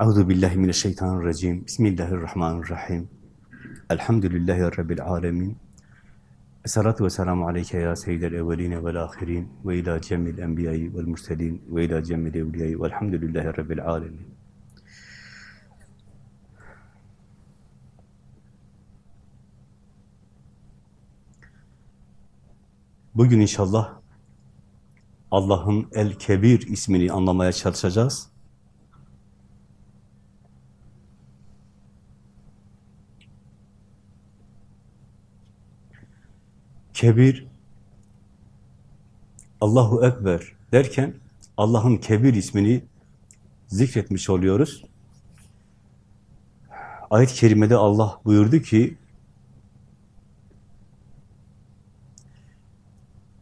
Euzu billahi mineşşeytanirracim. Bismillahirrahmanirrahim. Elhamdülillahi rabbil alamin. Esselatu vesselamu aleyke ya seyyidel evveline vel ahirin ve ila cemil enbiyayı vel murselin ve ila cemil evliyayı velhamdülillahi rabbil alamin. Bugün inşallah Allah'ın El-Kebir ismini anlamaya çalışacağız. Kebir, Allahu Ekber derken Allah'ın Kebir ismini zikretmiş oluyoruz. Ayet-i Kerime'de Allah buyurdu ki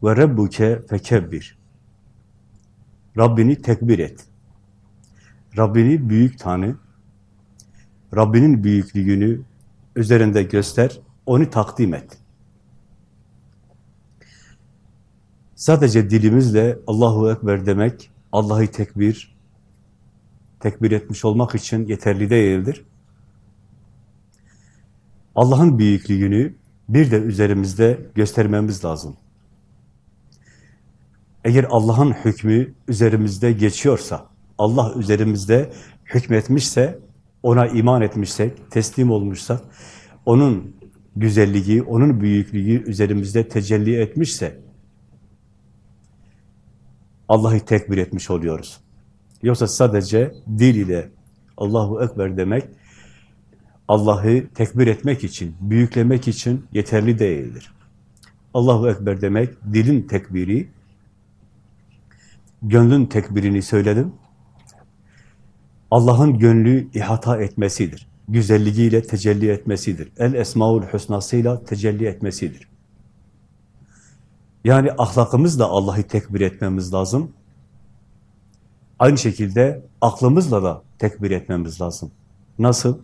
ve rabbuke fekebbir Rabbini tekbir et. Rabbini büyük tanı. Rabbinin büyüklüğünü üzerinde göster. Onu takdim et. Sadece dilimizle Allahu Ekber demek, Allah'ı tekbir, tekbir etmiş olmak için yeterli değildir. Allah'ın büyüklüğünü bir de üzerimizde göstermemiz lazım. Eğer Allah'ın hükmü üzerimizde geçiyorsa, Allah üzerimizde hükmetmişse, ona iman etmişsek, teslim olmuşsak, onun güzelliği, onun büyüklüğü üzerimizde tecelli etmişse, Allah'ı tekbir etmiş oluyoruz. Yoksa sadece dil ile Allahu Ekber demek, Allah'ı tekbir etmek için, büyüklemek için yeterli değildir. Allahu Ekber demek, dilin tekbiri, gönlün tekbirini söyledim. Allah'ın gönlü ihata etmesidir. Güzelliğiyle tecelli etmesidir. El Esmaül Hüsnasıyla tecelli etmesidir. Yani ahlakımızla Allah'ı tekbir etmemiz lazım. Aynı şekilde aklımızla da tekbir etmemiz lazım. Nasıl?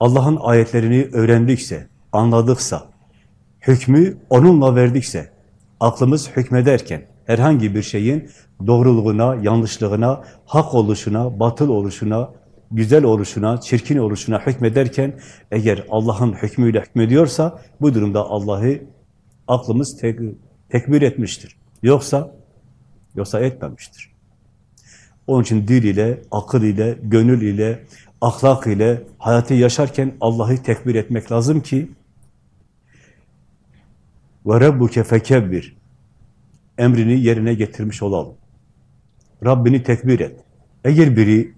Allah'ın ayetlerini öğrendikse, anladıksa, hükmü onunla verdikse, aklımız hükmederken, herhangi bir şeyin doğruluğuna, yanlışlığına, hak oluşuna, batıl oluşuna, güzel oluşuna, çirkin oluşuna hükmederken eğer Allah'ın hükmüyle hükmediyorsa bu durumda Allah'ı aklımız tek, tekbir etmiştir. Yoksa yoksa etmemiştir. Onun için dil ile, akıl ile, gönül ile, ahlak ile hayatı yaşarken Allah'ı tekbir etmek lazım ki ve rabbuke emrini yerine getirmiş olalım. Rabbini tekbir et. Eğer biri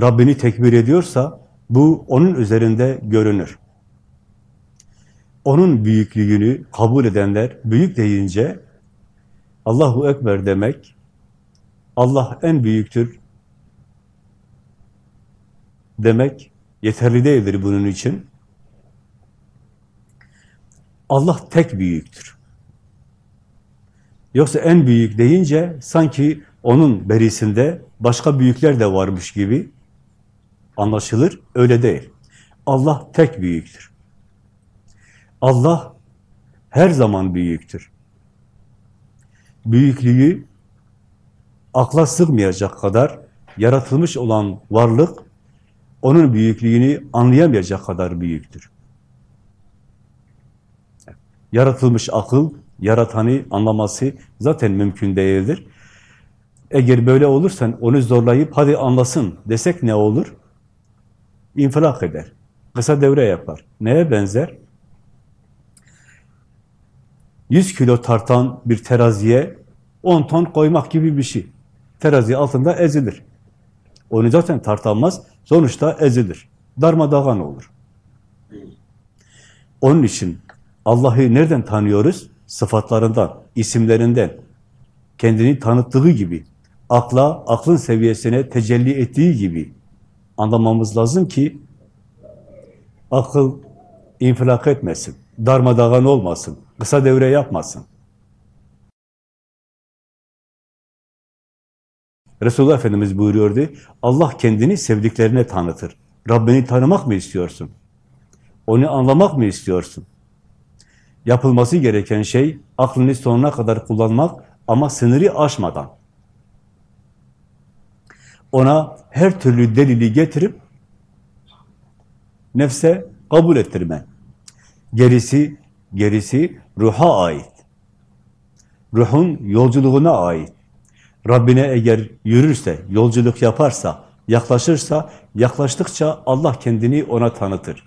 Rabbini tekbir ediyorsa bu onun üzerinde görünür. Onun büyüklüğünü kabul edenler büyük deyince Allahu Ekber demek Allah en büyüktür demek yeterli değildir bunun için. Allah tek büyüktür. Yoksa en büyük deyince sanki onun berisinde başka büyükler de varmış gibi anlaşılır. Öyle değil. Allah tek büyüktür. Allah her zaman büyüktür. Büyüklüğü akla sığmayacak kadar yaratılmış olan varlık onun büyüklüğünü anlayamayacak kadar büyüktür. Yaratılmış akıl yaratanı anlaması zaten mümkün değildir. Eğer böyle olursan onu zorlayıp hadi anlasın desek ne olur? İnfilak eder. Kısa devre yapar. Neye benzer? 100 kilo tartan bir teraziye 10 ton koymak gibi bir şey. Terazi altında ezilir. Onu zaten tartamaz. Sonuçta ezilir. Darmadağın olur. Onun için Allah'ı nereden tanıyoruz? sıfatlarından, isimlerinden kendini tanıttığı gibi, akla, aklın seviyesine tecelli ettiği gibi anlamamız lazım ki akıl infilak etmesin, darmadağın olmasın, kısa devre yapmasın. Resulullah Efendimiz buyuruyordu, Allah kendini sevdiklerine tanıtır. Rabbini tanımak mı istiyorsun? Onu anlamak mı istiyorsun? Yapılması gereken şey aklını sonuna kadar kullanmak ama sınırı aşmadan. ona her türlü delili getirip nefse kabul ettirmen. Gerisi, gerisi ruha ait. Ruhun yolculuğuna ait. Rabbine eğer yürürse, yolculuk yaparsa, yaklaşırsa, yaklaştıkça Allah kendini ona tanıtır.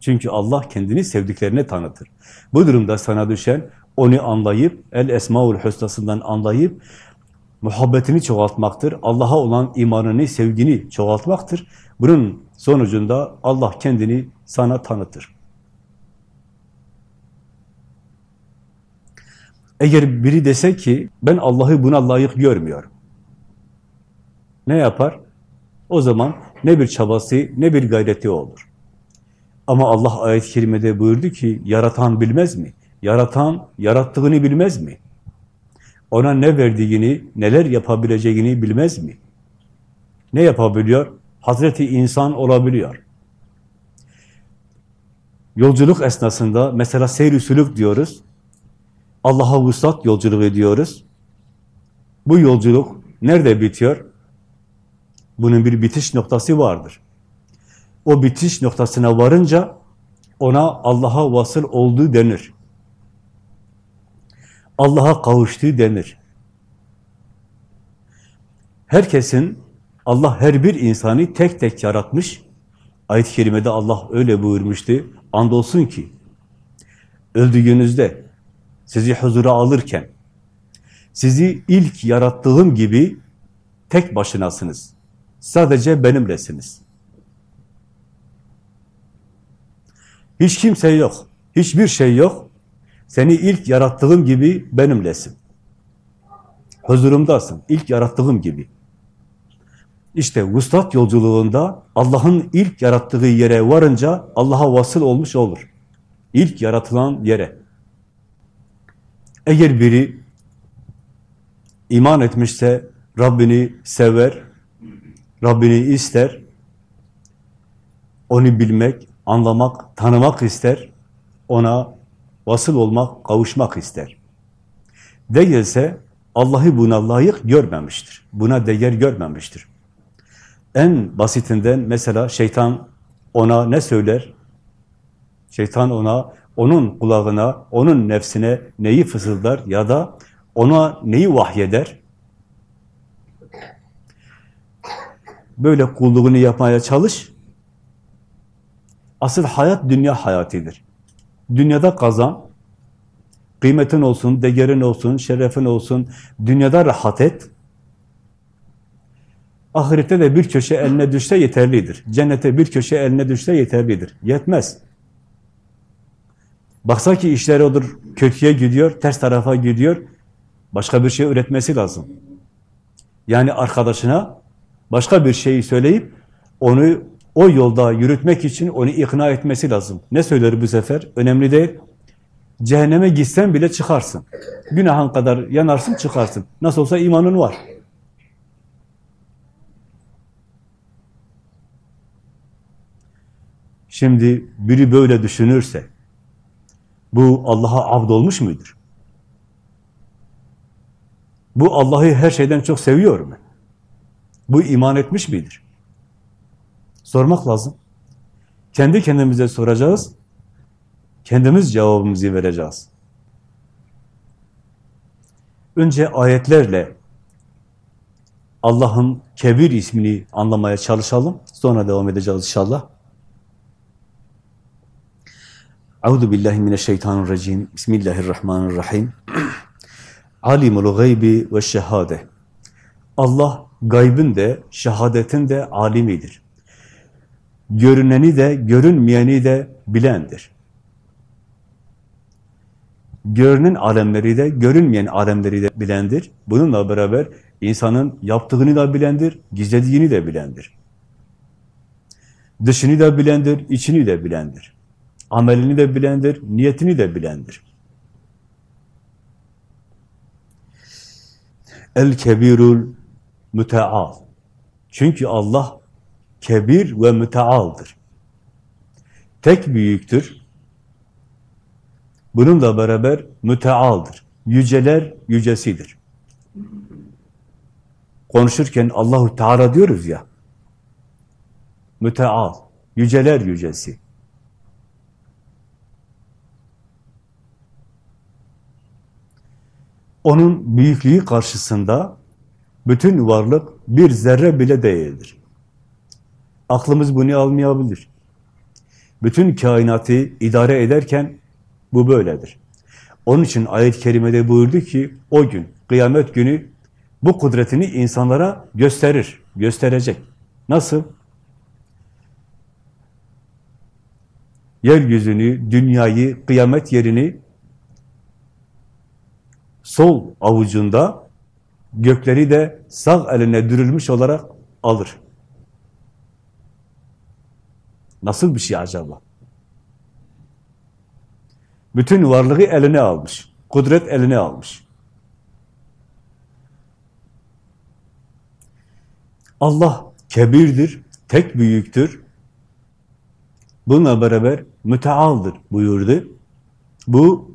Çünkü Allah kendini sevdiklerine tanıtır. Bu durumda sana düşen onu anlayıp, El Esmaül Hüsna'sından anlayıp, muhabbetini çoğaltmaktır. Allah'a olan imanını, sevgini çoğaltmaktır. Bunun sonucunda Allah kendini sana tanıtır. Eğer biri dese ki, ben Allah'ı buna layık görmüyorum. Ne yapar? O zaman ne bir çabası, ne bir gayreti olur. Ama Allah ayet-i kerimede buyurdu ki, yaratan bilmez mi? Yaratan, yarattığını bilmez mi? Ona ne verdiğini, neler yapabileceğini bilmez mi? Ne yapabiliyor? Hazreti insan olabiliyor. Yolculuk esnasında, mesela seyr sülük diyoruz, Allah'a vuslat yolculuk ediyoruz. Bu yolculuk nerede bitiyor? Bunun bir bitiş noktası vardır. O bitiş noktasına varınca ona Allah'a vasıl olduğu denir. Allah'a kavuştuğu denir. Herkesin, Allah her bir insanı tek tek yaratmış. Ayet-i Kerime'de Allah öyle buyurmuştu. Andolsun ki, öldüğünüzde, sizi huzura alırken, sizi ilk yarattığım gibi tek başınasınız. Sadece benimlesiniz. Hiç kimse yok. Hiçbir şey yok. Seni ilk yarattığım gibi benimlesin. Huzurumdasın. İlk yarattığım gibi. İşte vuslat yolculuğunda Allah'ın ilk yarattığı yere varınca Allah'a vasıl olmuş olur. İlk yaratılan yere. Eğer biri iman etmişse Rabbini sever, Rabbini ister, onu bilmek, anlamak, tanımak ister, ona vasıl olmak, kavuşmak ister. Değilse Allah'ı buna layık görmemiştir. Buna değer görmemiştir. En basitinden mesela şeytan ona ne söyler? Şeytan ona, onun kulağına, onun nefsine neyi fısıldar ya da ona neyi vahyeder? Böyle kulluğunu yapmaya çalış. Asıl hayat dünya hayatıdır. Dünyada kazan, kıymetin olsun, değerin olsun, şerefin olsun, dünyada rahat et. Ahirette de bir köşe eline düşse yeterlidir. Cennete bir köşe eline düşse yeterlidir. Yetmez. Baksa ki işleri odur, kötüye gidiyor, ters tarafa gidiyor, başka bir şey üretmesi lazım. Yani arkadaşına başka bir şeyi söyleyip onu o yolda yürütmek için onu ikna etmesi lazım. Ne söyler bu sefer? Önemli değil. Cehenneme gitsen bile çıkarsın. Günahın kadar yanarsın çıkarsın. Nasıl olsa imanın var. Şimdi biri böyle düşünürse, bu Allah'a abd olmuş mudur? Bu Allah'ı her şeyden çok seviyor mu? Bu iman etmiş midir? Sormak lazım. Kendi kendimize soracağız. Kendimiz cevabımızı vereceğiz. Önce ayetlerle Allah'ın Kebir ismini anlamaya çalışalım. Sonra devam edeceğiz inşallah. Euzu billahi mineşşeytanirracim. Bismillahirrahmanirrahim. Alimul gaybi ve şehade. Allah gaybın de, şehadetin de alimidir. Görüneni de, görünmeyeni de bilendir. Görünen alemleri de, görünmeyen alemleri de bilendir. Bununla beraber insanın yaptığını da bilendir, gizlediğini de bilendir. Dışını da bilendir, içini de bilendir. Amelini de bilendir, niyetini de bilendir. El kebirul müteal. Çünkü Allah kebir ve mütealdır. Tek büyüktür. Bununla beraber mütealdır. Yüceler yücesidir. konuşurken Allahu Teala diyoruz ya, müteal, yüceler yücesi. Onun büyüklüğü karşısında bütün varlık bir zerre bile değildir. Aklımız bunu almayabilir. Bütün kainatı idare ederken bu böyledir. Onun için ayet-i kerimede buyurdu ki o gün, kıyamet günü bu kudretini insanlara gösterir, gösterecek. Nasıl? Yeryüzünü, dünyayı, kıyamet yerini sol avucunda, gökleri de sağ eline dürülmüş olarak alır. Nasıl bir şey acaba? Bütün varlığı eline almış. Kudret eline almış. Allah kebirdir, tek büyüktür. Bununla beraber mütealdır buyurdu. Bu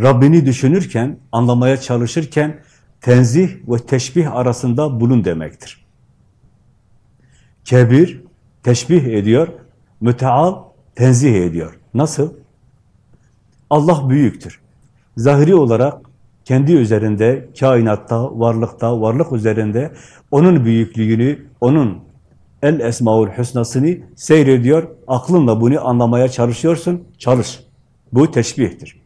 Rabbini düşünürken, anlamaya çalışırken tenzih ve teşbih arasında bulun demektir. Kebir, teşbih ediyor, müteal, tenzih ediyor. Nasıl? Allah büyüktür. Zahiri olarak kendi üzerinde, kainatta, varlıkta, varlık üzerinde onun büyüklüğünü, onun el esmaul husnasını seyrediyor. Aklınla bunu anlamaya çalışıyorsun, çalış. Bu teşbihtir.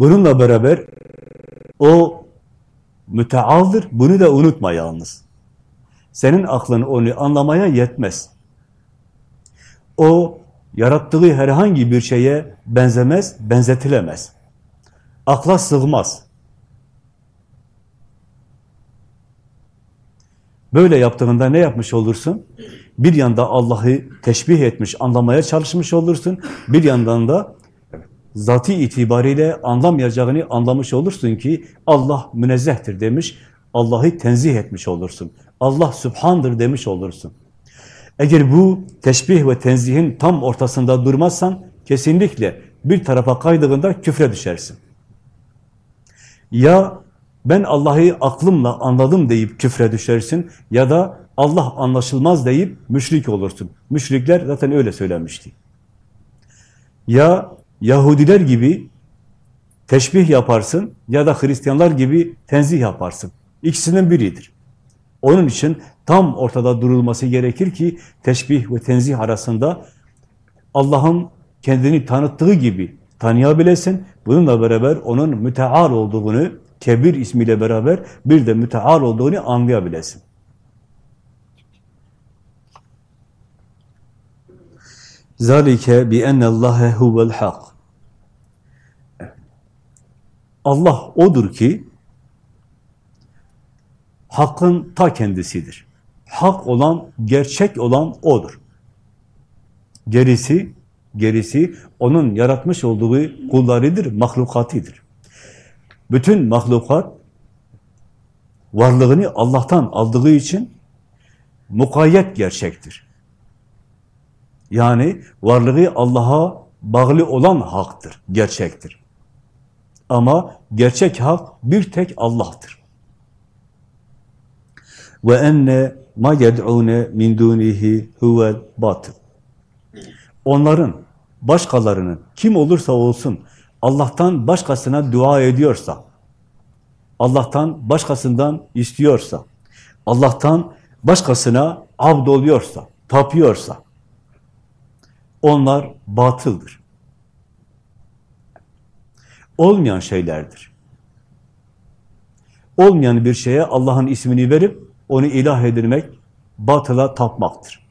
Bununla beraber o mütealdır, bunu da unutma yalnız. Senin aklın onu anlamaya yetmez. O yarattığı herhangi bir şeye benzemez, benzetilemez. Akla sığmaz. Böyle yaptığında ne yapmış olursun? Bir yanda Allah'ı teşbih etmiş, anlamaya çalışmış olursun. Bir yandan da zati itibariyle anlamayacağını anlamış olursun ki Allah münezzehtir demiş, Allah'ı tenzih etmiş olursun. Allah Sübhan'dır demiş olursun. Eğer bu teşbih ve tenzihin tam ortasında durmazsan kesinlikle bir tarafa kaydığında küfre düşersin. Ya ben Allah'ı aklımla anladım deyip küfre düşersin ya da Allah anlaşılmaz deyip müşrik olursun. Müşrikler zaten öyle söylemişti. Ya Yahudiler gibi teşbih yaparsın ya da Hristiyanlar gibi tenzih yaparsın. İkisinin biridir. Onun için tam ortada durulması gerekir ki teşbih ve tenzih arasında Allah'ın kendini tanıttığı gibi tanıyabilesin. Bununla beraber onun müteal olduğunu, kebir ismiyle beraber bir de müteal olduğunu anlayabilesin. Zalike bi ennallâhe huvel hak. Allah odur ki hakkın ta kendisidir. Hak olan, gerçek olan O'dur. Gerisi, gerisi O'nun yaratmış olduğu kullarıdır, mahlukatidir. Bütün mahlukat varlığını Allah'tan aldığı için mukayyet gerçektir. Yani varlığı Allah'a bağlı olan haktır, gerçektir. Ama gerçek hak bir tek Allah'tır. Ve enne ma yed'une min dunihi huvel batıl. Onların, başkalarının, kim olursa olsun, Allah'tan başkasına dua ediyorsa, Allah'tan başkasından istiyorsa, Allah'tan başkasına abd oluyorsa, tapıyorsa, onlar batıldır. Olmayan şeylerdir. Olmayan bir şeye Allah'ın ismini verip onu ilah edilmek, batıla tapmaktır.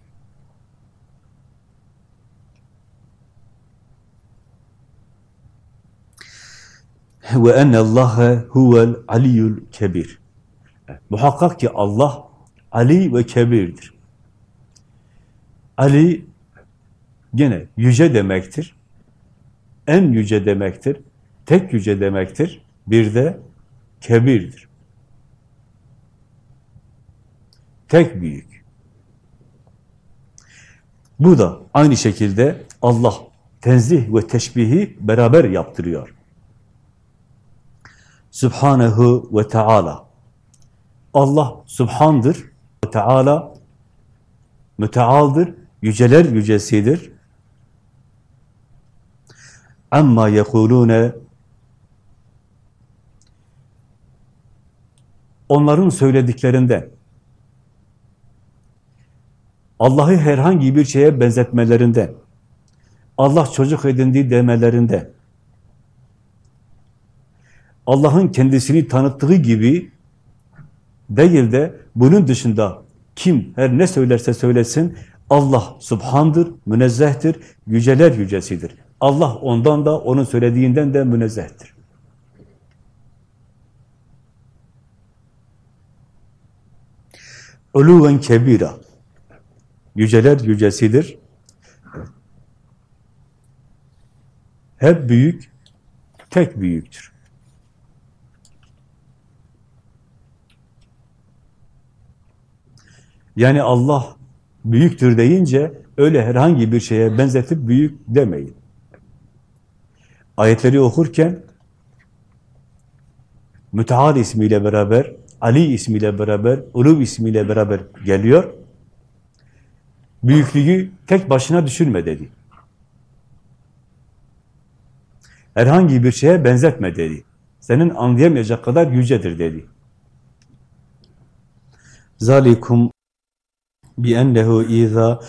Ve ennallâhe huvel aliyyul kebir. Muhakkak ki Allah Ali ve Kebir'dir. Ali gene yüce demektir. En yüce demektir. Tek yüce demektir. Bir de kebirdir. Tek büyük. Bu da aynı şekilde Allah tenzih ve teşbihi beraber yaptırıyor. Subhanehu ve Teala. Allah Subhandır ve Teala mütealdır, yüceler yücesidir. Amma yekulune onların söylediklerinden Allah'ı herhangi bir şeye benzetmelerinden Allah çocuk edindi demelerinden Allah'ın kendisini tanıttığı gibi değil de bunun dışında kim her ne söylerse söylesin Allah subhandır, münezzehtir, yüceler yücesidir. Allah ondan da onun söylediğinden de münezzehtir. Uluven kebira. Yüceler yücesidir. Hep büyük, tek büyüktür. Yani Allah büyüktür deyince öyle herhangi bir şeye benzetip büyük demeyin. Ayetleri okurken Müteal ismiyle beraber, Ali ismiyle beraber, Uluv ismiyle beraber geliyor. Büyüklüğü tek başına düşünme dedi. Herhangi bir şeye benzetme dedi. Senin anlayamayacak kadar yücedir dedi. Zalikum bi ennehu iza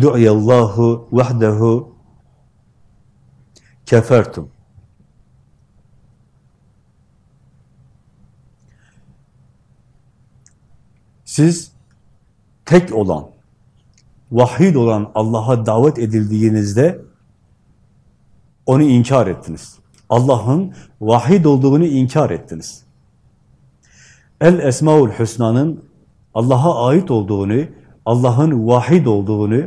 du'yallahu vahdehu kefertum. Siz tek olan, vahid olan Allah'a davet edildiğinizde onu inkar ettiniz. Allah'ın vahid olduğunu inkar ettiniz. El Esmaül Hüsna'nın Allah'a ait olduğunu, Allah'ın vahid olduğunu,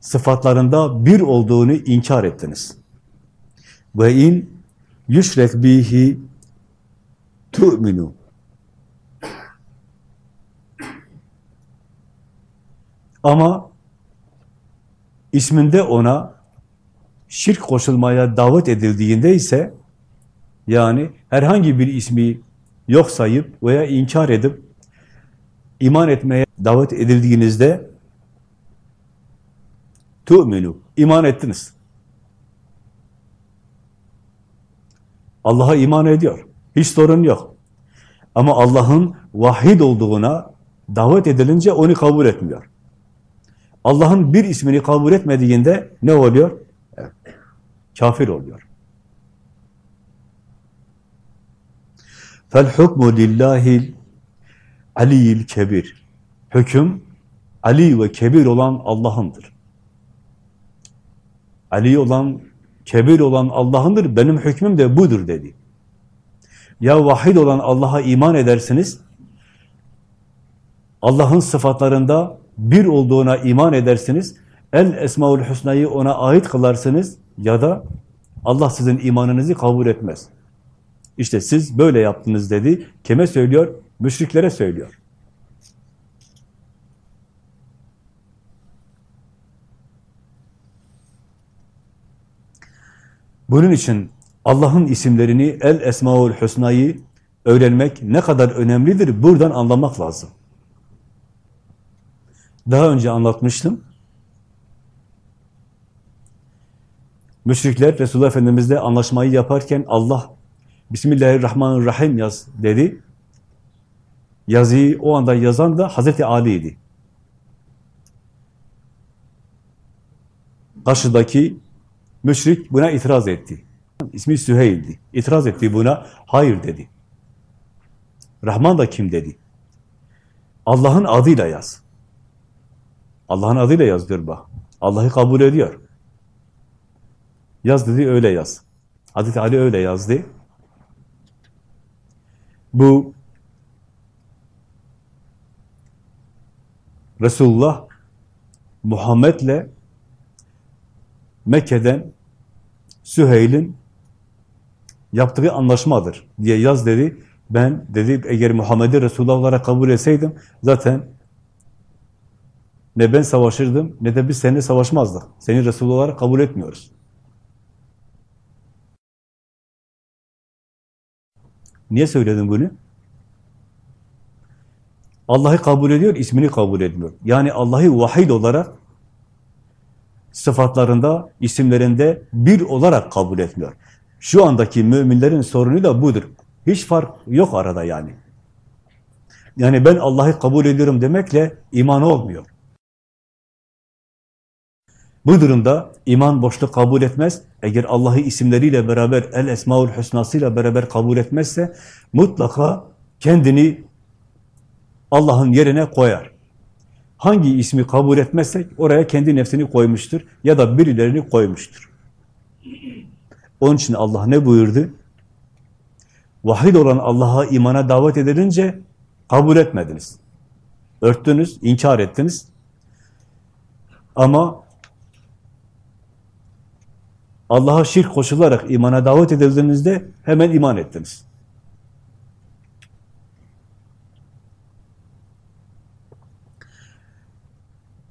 sıfatlarında bir olduğunu inkar ettiniz. Ve in yüşrek bihi tu'minu. Ama isminde ona şirk koşulmaya davet edildiğinde ise yani herhangi bir ismi yok sayıp veya inkar edip iman etmeye davet edildiğinizde tu'minu, iman ettiniz. Allah'a iman ediyor. Hiç sorun yok. Ama Allah'ın vahid olduğuna davet edilince onu kabul etmiyor. Allah'ın bir ismini kabul etmediğinde ne oluyor? Evet. Kafir oluyor. فَالْحُكْمُ لِلّٰهِ Aliyil Kebir. Hüküm, Ali ve Kebir olan Allah'ındır. Ali olan, Kebir olan Allah'ındır, benim hükmüm de budur dedi. Ya vahid olan Allah'a iman edersiniz, Allah'ın sıfatlarında bir olduğuna iman edersiniz, El Esmaül Hüsna'yı ona ait kılarsınız ya da Allah sizin imanınızı kabul etmez. İşte siz böyle yaptınız dedi. Kime söylüyor? Müşriklere söylüyor. Bunun için Allah'ın isimlerini, El Esmaül Hüsna'yı öğrenmek ne kadar önemlidir buradan anlamak lazım. Daha önce anlatmıştım. Müşrikler Resulullah Efendimiz'le anlaşmayı yaparken Allah Bismillahirrahmanirrahim yaz dedi. Yazıyı o anda yazan da Hazreti Ali'ydi. Karşıdaki müşrik buna itiraz etti. İsmi Süheyl'di. İtiraz etti buna. Hayır dedi. Rahman da kim dedi. Allah'ın adıyla yaz. Allah'ın adıyla yaz diyor. Allah'ı kabul ediyor. Yaz dedi öyle yaz. Hazreti Ali öyle yazdı. Bu Resulullah Muhammed'le Mekke'den Süheyl'in yaptığı anlaşmadır diye yaz dedi. Ben dedi eğer Muhammed'i Resulullah olarak kabul etseydim zaten ne ben savaşırdım ne de biz seninle savaşmazdık. Seni Resulullah olarak kabul etmiyoruz. Niye söyledin bunu? Allah'ı kabul ediyor, ismini kabul etmiyor. Yani Allah'ı vahid olarak sıfatlarında, isimlerinde bir olarak kabul etmiyor. Şu andaki müminlerin sorunu da budur. Hiç fark yok arada yani. Yani ben Allah'ı kabul ediyorum demekle iman olmuyor. Bu durumda iman boşluk kabul etmez. Eğer Allah'ı isimleriyle beraber, El Esmaül Hüsnasıyla beraber kabul etmezse mutlaka kendini Allah'ın yerine koyar. Hangi ismi kabul etmezsek oraya kendi nefsini koymuştur ya da birilerini koymuştur. Onun için Allah ne buyurdu? Vahid olan Allah'a imana davet edilince kabul etmediniz. Örttünüz, inkar ettiniz. Ama Allah'a şirk koşularak imana davet edildiğinizde hemen iman ettiniz.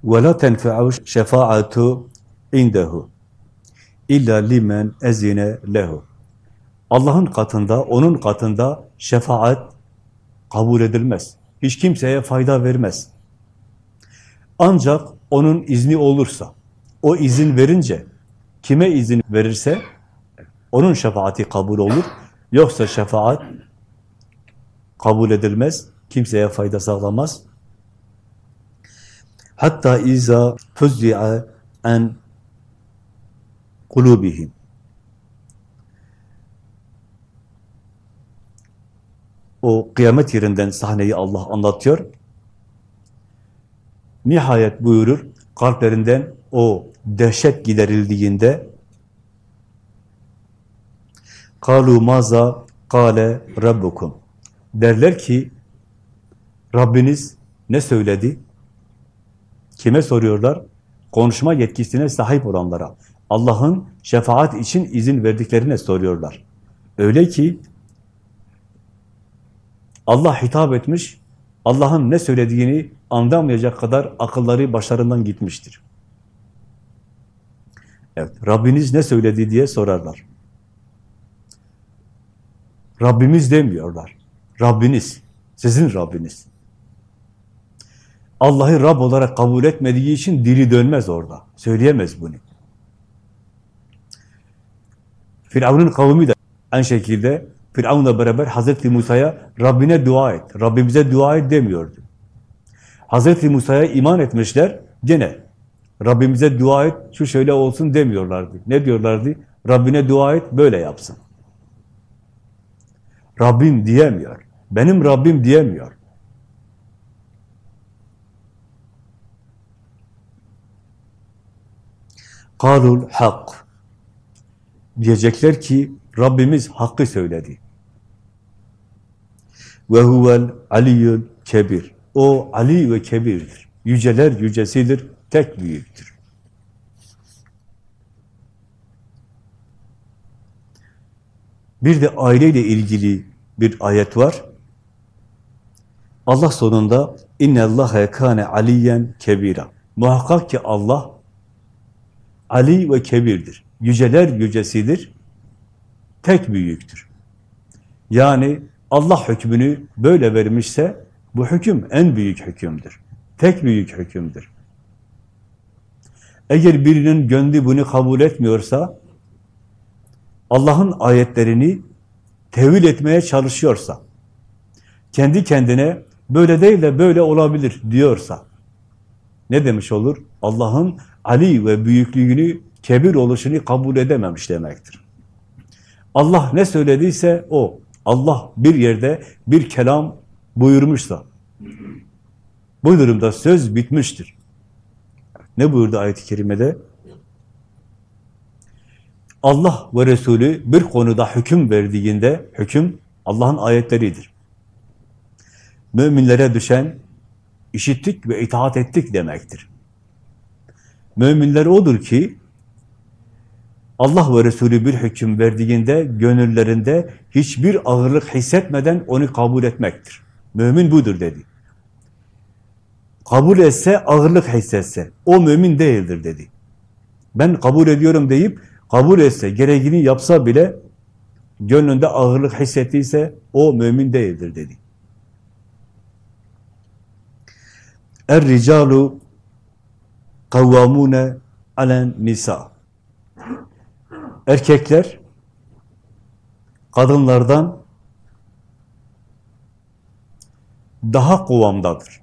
وَلَا تَنْفَعُ شَفَاعَةُ اِنْدَهُ اِلَّا لِمَنْ اَزِنَ لَهُ Allah'ın katında, onun katında şefaat kabul edilmez. Hiç kimseye fayda vermez. Ancak onun izni olursa, o izin verince, kime izin verirse, onun şefaati kabul olur. Yoksa şefaat kabul edilmez, kimseye fayda sağlamaz. Hatta iza fuzzi'a en kulubihim. O kıyamet yerinden sahneyi Allah anlatıyor. Nihayet buyurur, kalplerinden o dehşet giderildiğinde kalu maza kale rabbukum derler ki Rabbiniz ne söyledi? Kime soruyorlar? Konuşma yetkisine sahip olanlara. Allah'ın şefaat için izin verdiklerine soruyorlar. Öyle ki Allah hitap etmiş, Allah'ın ne söylediğini anlamayacak kadar akılları başlarından gitmiştir. Evet, Rabbiniz ne söyledi diye sorarlar. Rabbimiz demiyorlar. Rabbiniz, sizin Rabbiniz. Allah'ı Rab olarak kabul etmediği için dili dönmez orada. Söyleyemez bunu. Firavun'un kavmi de aynı şekilde Firavun'la beraber Hazreti Musa'ya Rabbine dua et, Rabbimize dua et demiyordu. Hazreti Musa'ya iman etmişler, gene Rabbimize dua et, şu şöyle olsun demiyorlardı. Ne diyorlardı? Rabbine dua et, böyle yapsın. Rabbim diyemiyor. Benim Rabbim diyemiyor. Kalul hak. Diyecekler ki Rabbimiz hakkı söyledi. Ve huvel aliyyül kebir. O Ali ve kebirdir. Yüceler yücesidir, tek büyüktür. Bir de aileyle ilgili bir ayet var. Allah sonunda inne Allahe kâne aliyen kebira. Muhakkak ki Allah Ali ve kebirdir. Yüceler yücesidir. Tek büyüktür. Yani Allah hükmünü böyle vermişse bu hüküm en büyük hükümdür. Tek büyük hükümdür. Eğer birinin gönlü bunu kabul etmiyorsa, Allah'ın ayetlerini tevil etmeye çalışıyorsa, kendi kendine böyle değil de böyle olabilir diyorsa, ne demiş olur? Allah'ın Ali ve büyüklüğünü, kebir oluşunu kabul edememiş demektir. Allah ne söylediyse o. Allah bir yerde bir kelam buyurmuşsa, bu durumda söz bitmiştir. Ne buyurdu ayet-i kerimede? Allah ve Resulü bir konuda hüküm verdiğinde, hüküm Allah'ın ayetleridir. Müminlere düşen işittik ve itaat ettik demektir. Müminler odur ki Allah ve Resulü bir hüküm verdiğinde gönüllerinde hiçbir ağırlık hissetmeden onu kabul etmektir. Mümin budur dedi. Kabul etse, ağırlık hissetse, o mümin değildir dedi. Ben kabul ediyorum deyip, kabul etse, gereğini yapsa bile, gönlünde ağırlık hissettiyse o mümin değildir dedi. Er ricalu kavvamune alen nisa. Erkekler kadınlardan daha kuvamdadır.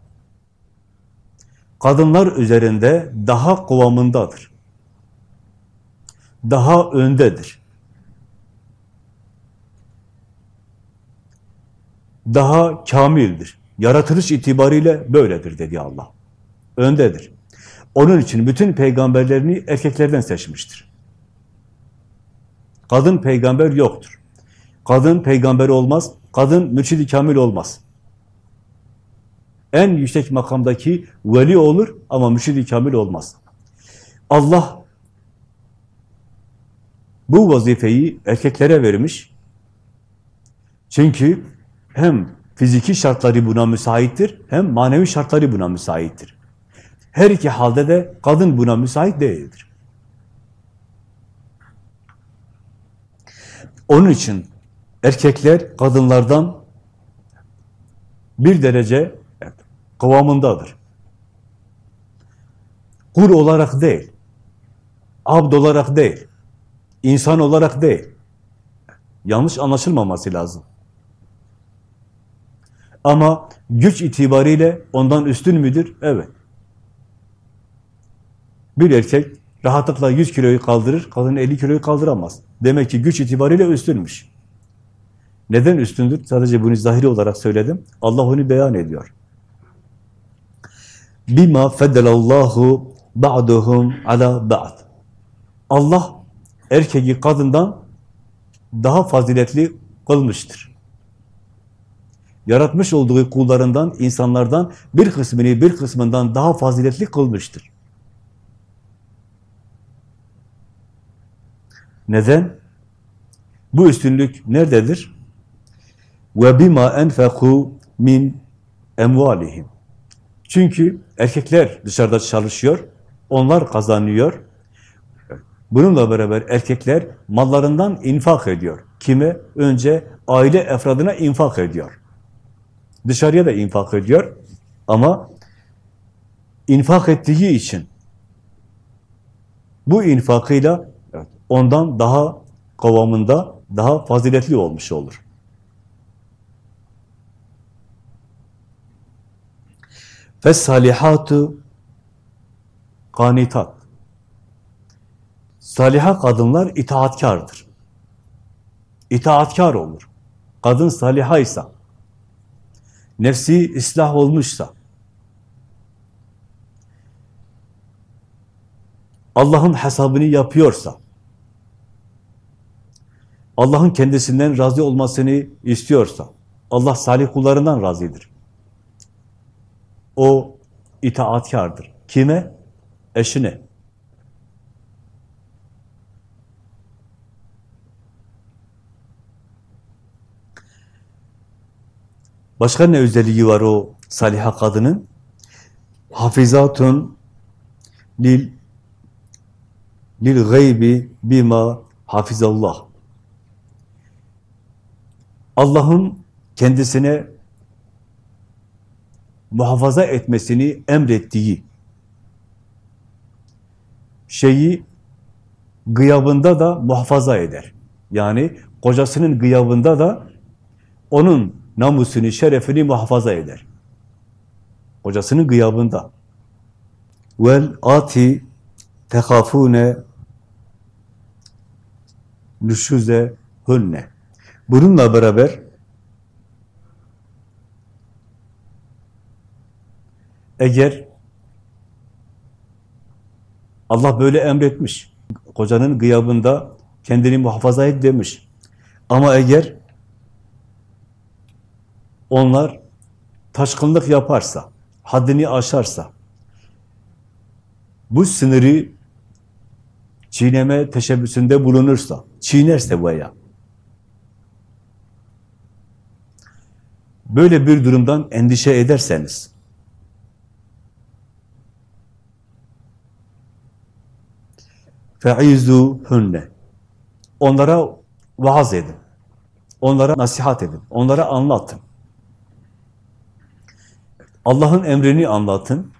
Kadınlar üzerinde daha kuvamındadır. Daha öndedir. Daha kamildir. Yaratılış itibariyle böyledir dedi Allah. Öndedir. Onun için bütün peygamberlerini erkeklerden seçmiştir. Kadın peygamber yoktur. Kadın peygamber olmaz, kadın mürşid-i kamil olmaz. En yüksek makamdaki veli olur ama mürşid-i kamil olmaz. Allah bu vazifeyi erkeklere vermiş. Çünkü hem fiziki şartları buna müsaittir, hem manevi şartları buna müsaittir. Her iki halde de kadın buna müsait değildir. Onun için erkekler kadınlardan bir derece kıvamındadır. Kul olarak değil, abd olarak değil, insan olarak değil. Yanlış anlaşılmaması lazım. Ama güç itibariyle ondan üstün müdür? Evet. Bir erkek rahatlıkla 100 kiloyu kaldırır, kadın 50 kiloyu kaldıramaz. Demek ki güç itibariyle üstünmüş. Neden üstündür? Sadece bunu zahiri olarak söyledim. Allah onu beyan ediyor. Bima feddelallahu ba'duhum ala ba'd. Allah erkeği kadından daha faziletli kılmıştır. Yaratmış olduğu kullarından, insanlardan bir kısmını bir kısmından daha faziletli kılmıştır. Neden? Bu üstünlük nerededir? Ve bima enfeku min emvalihim. Çünkü erkekler dışarıda çalışıyor, onlar kazanıyor. Bununla beraber erkekler mallarından infak ediyor. Kime? Önce aile efradına infak ediyor. Dışarıya da infak ediyor ama infak ettiği için bu infakıyla ondan daha kavamında, daha faziletli olmuş olur. Fessalihatu kanitat. Saliha kadınlar itaatkardır. İtaatkar olur. Kadın salihaysa, nefsi ıslah olmuşsa, Allah'ın hesabını yapıyorsa, Allah'ın kendisinden razı olmasını istiyorsa, Allah salih kullarından razıdır. O itaatkardır. Kime? Eşine. Başka ne özelliği var o saliha kadının? Hafizatun lil lil gaybi bima hafizallah. Allah'ın kendisine muhafaza etmesini emrettiği şeyi gıyabında da muhafaza eder. Yani kocasının gıyabında da onun namusunu, şerefini muhafaza eder. Kocasının gıyabında. Vel ati tehafune nüşüze hünne. Bununla beraber eğer Allah böyle emretmiş, kocanın gıyabında kendini muhafaza et demiş. Ama eğer onlar taşkınlık yaparsa, haddini aşarsa, bu sınırı çiğneme teşebbüsünde bulunursa, çiğnerse veya böyle bir durumdan endişe ederseniz, hunne. Onlara vaaz edin. Onlara nasihat edin. Onlara anlatın. Allah'ın emrini anlatın.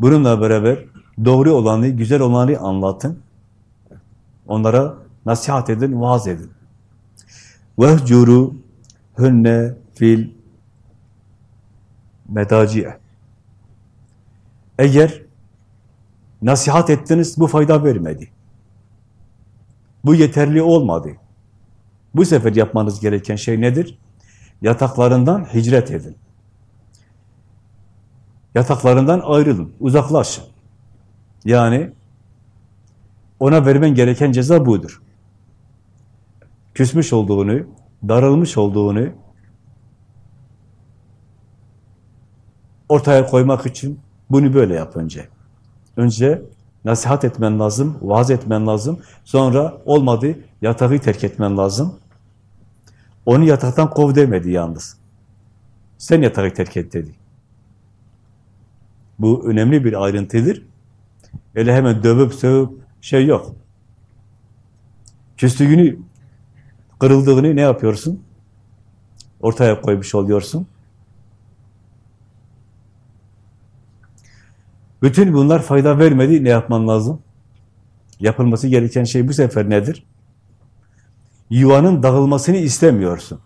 Bununla beraber doğru olanı, güzel olanı anlatın. Onlara nasihat edin, vaaz edin. Vehcuru hunne fil medaci'e. Eğer nasihat ettiniz, bu fayda vermedi. Bu yeterli olmadı. Bu sefer yapmanız gereken şey nedir? Yataklarından hicret edin. Yataklarından ayrılın, uzaklaşın. Yani ona vermen gereken ceza budur. Küsmüş olduğunu, darılmış olduğunu ortaya koymak için bunu böyle yap önce. Önce nasihat etmen lazım, vaaz etmen lazım. Sonra olmadı, yatağı terk etmen lazım. Onu yataktan kov demedi yalnız. Sen yatağı terk et dedi. Bu önemli bir ayrıntıdır. Öyle hemen dövüp sövüp şey yok. Küstüğünü, kırıldığını ne yapıyorsun? Ortaya koymuş oluyorsun. Bütün bunlar fayda vermedi. Ne yapman lazım? Yapılması gereken şey bu sefer nedir? Yuvanın dağılmasını istemiyorsun.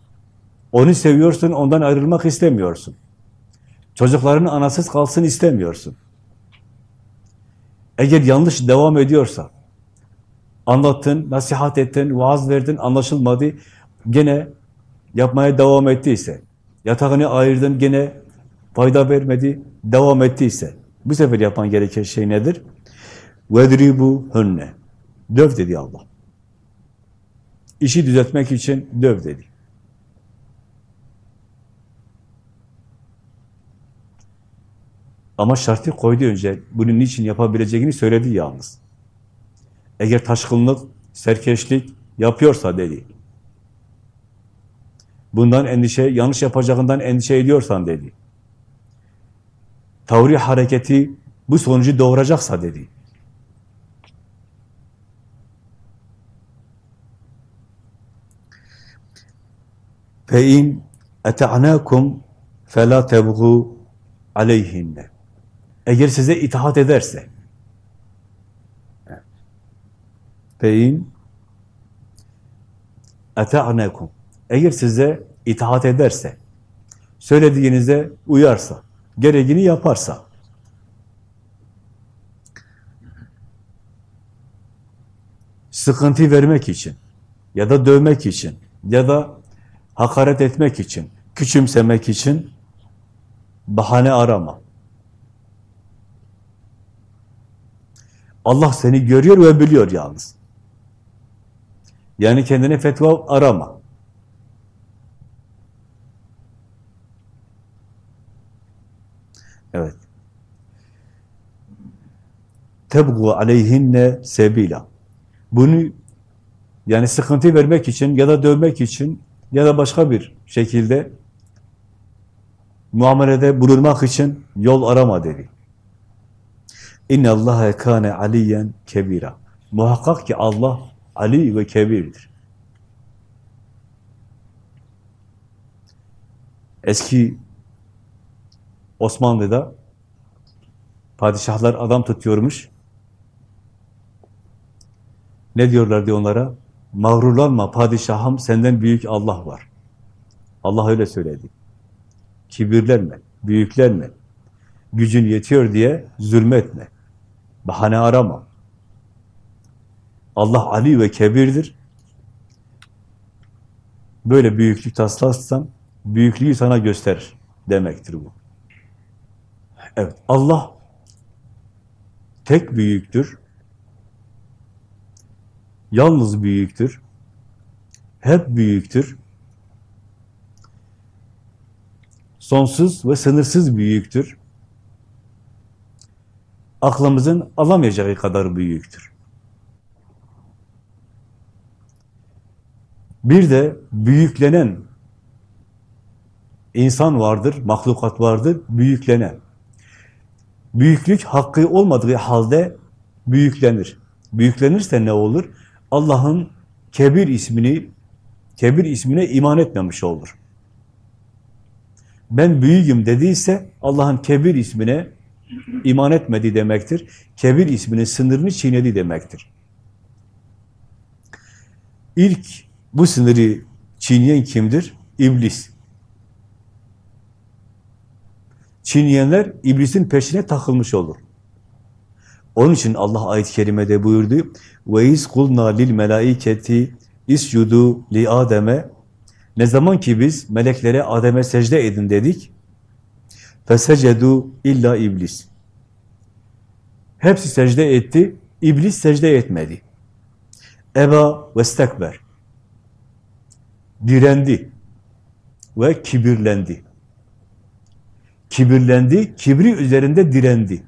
Onu seviyorsun, ondan ayrılmak istemiyorsun. Çocukların anasız kalsın istemiyorsun. Eğer yanlış devam ediyorsa, anlattın, nasihat ettin, vaaz verdin, anlaşılmadı, gene yapmaya devam ettiyse, yatağını ayırdın, gene fayda vermedi, devam ettiyse, bu sefer yapan gereken şey nedir? Vedribu hünne. Döv dedi Allah. İşi düzeltmek için döv dedi. Ama şartı koydu önce. Bunun niçin yapabileceğini söyledi yalnız. Eğer taşkınlık, serkeşlik yapıyorsa dedi. Bundan endişe, yanlış yapacağından endişe ediyorsan dedi. Tavri hareketi bu sonucu doğuracaksa dedi. فَاِنْ اَتَعْنَاكُمْ فَلَا تَبْغُوا عَلَيْهِنَّ Eğer size itaat ederse فَاِنْ اَتَعْنَاكُمْ Eğer size itaat ederse, söylediğinize uyarsa, gereğini yaparsa, sıkıntı vermek için ya da dövmek için ya da hakaret etmek için, küçümsemek için bahane arama. Allah seni görüyor ve biliyor yalnız. Yani kendine fetva arama. Evet. Tebgu aleyhinne sebila. Bunu yani sıkıntı vermek için ya da dövmek için ya da başka bir şekilde muamelede bulunmak için yol arama dedi. İnne Allaha kâne aliyen kebira. Muhakkak ki Allah Ali ve kebirdir. Eski Osmanlı'da padişahlar adam tutuyormuş. Ne diyorlardı onlara? Mağrurlanma padişahım senden büyük Allah var. Allah öyle söyledi. Kibirlenme, büyüklenme. Gücün yetiyor diye zulmetme. Bahane arama. Allah Ali ve Kebir'dir. Böyle büyüklük taslarsan büyüklüğü sana gösterir demektir bu. Evet, Allah tek büyüktür. Yalnız büyüktür. Hep büyüktür. Sonsuz ve sınırsız büyüktür. Aklımızın alamayacağı kadar büyüktür. Bir de büyüklenen insan vardır, mahlukat vardır, büyüklenen. Büyüklük hakkı olmadığı halde büyüklenir. Büyüklenirse ne olur? Allah'ın Kebir ismini Kebir ismine iman etmemiş olur. Ben büyüğüm dediyse Allah'ın Kebir ismine iman etmedi demektir. Kebir isminin sınırını çiğnedi demektir. İlk bu sınırı çiğneyen kimdir? İblis. Çiğneyenler iblisin peşine takılmış olur. Onun için Allah ayet-i kerimede buyurdu. Ve iz kulna lil melaiketi isjudu li Adem'e ne zaman ki biz meleklere Adem'e secde edin dedik. Fesecedu illa iblis. Hepsi secde etti. İblis secde etmedi. Eba ve. Direndi ve kibirlendi. Kibirlendi, kibri üzerinde direndi.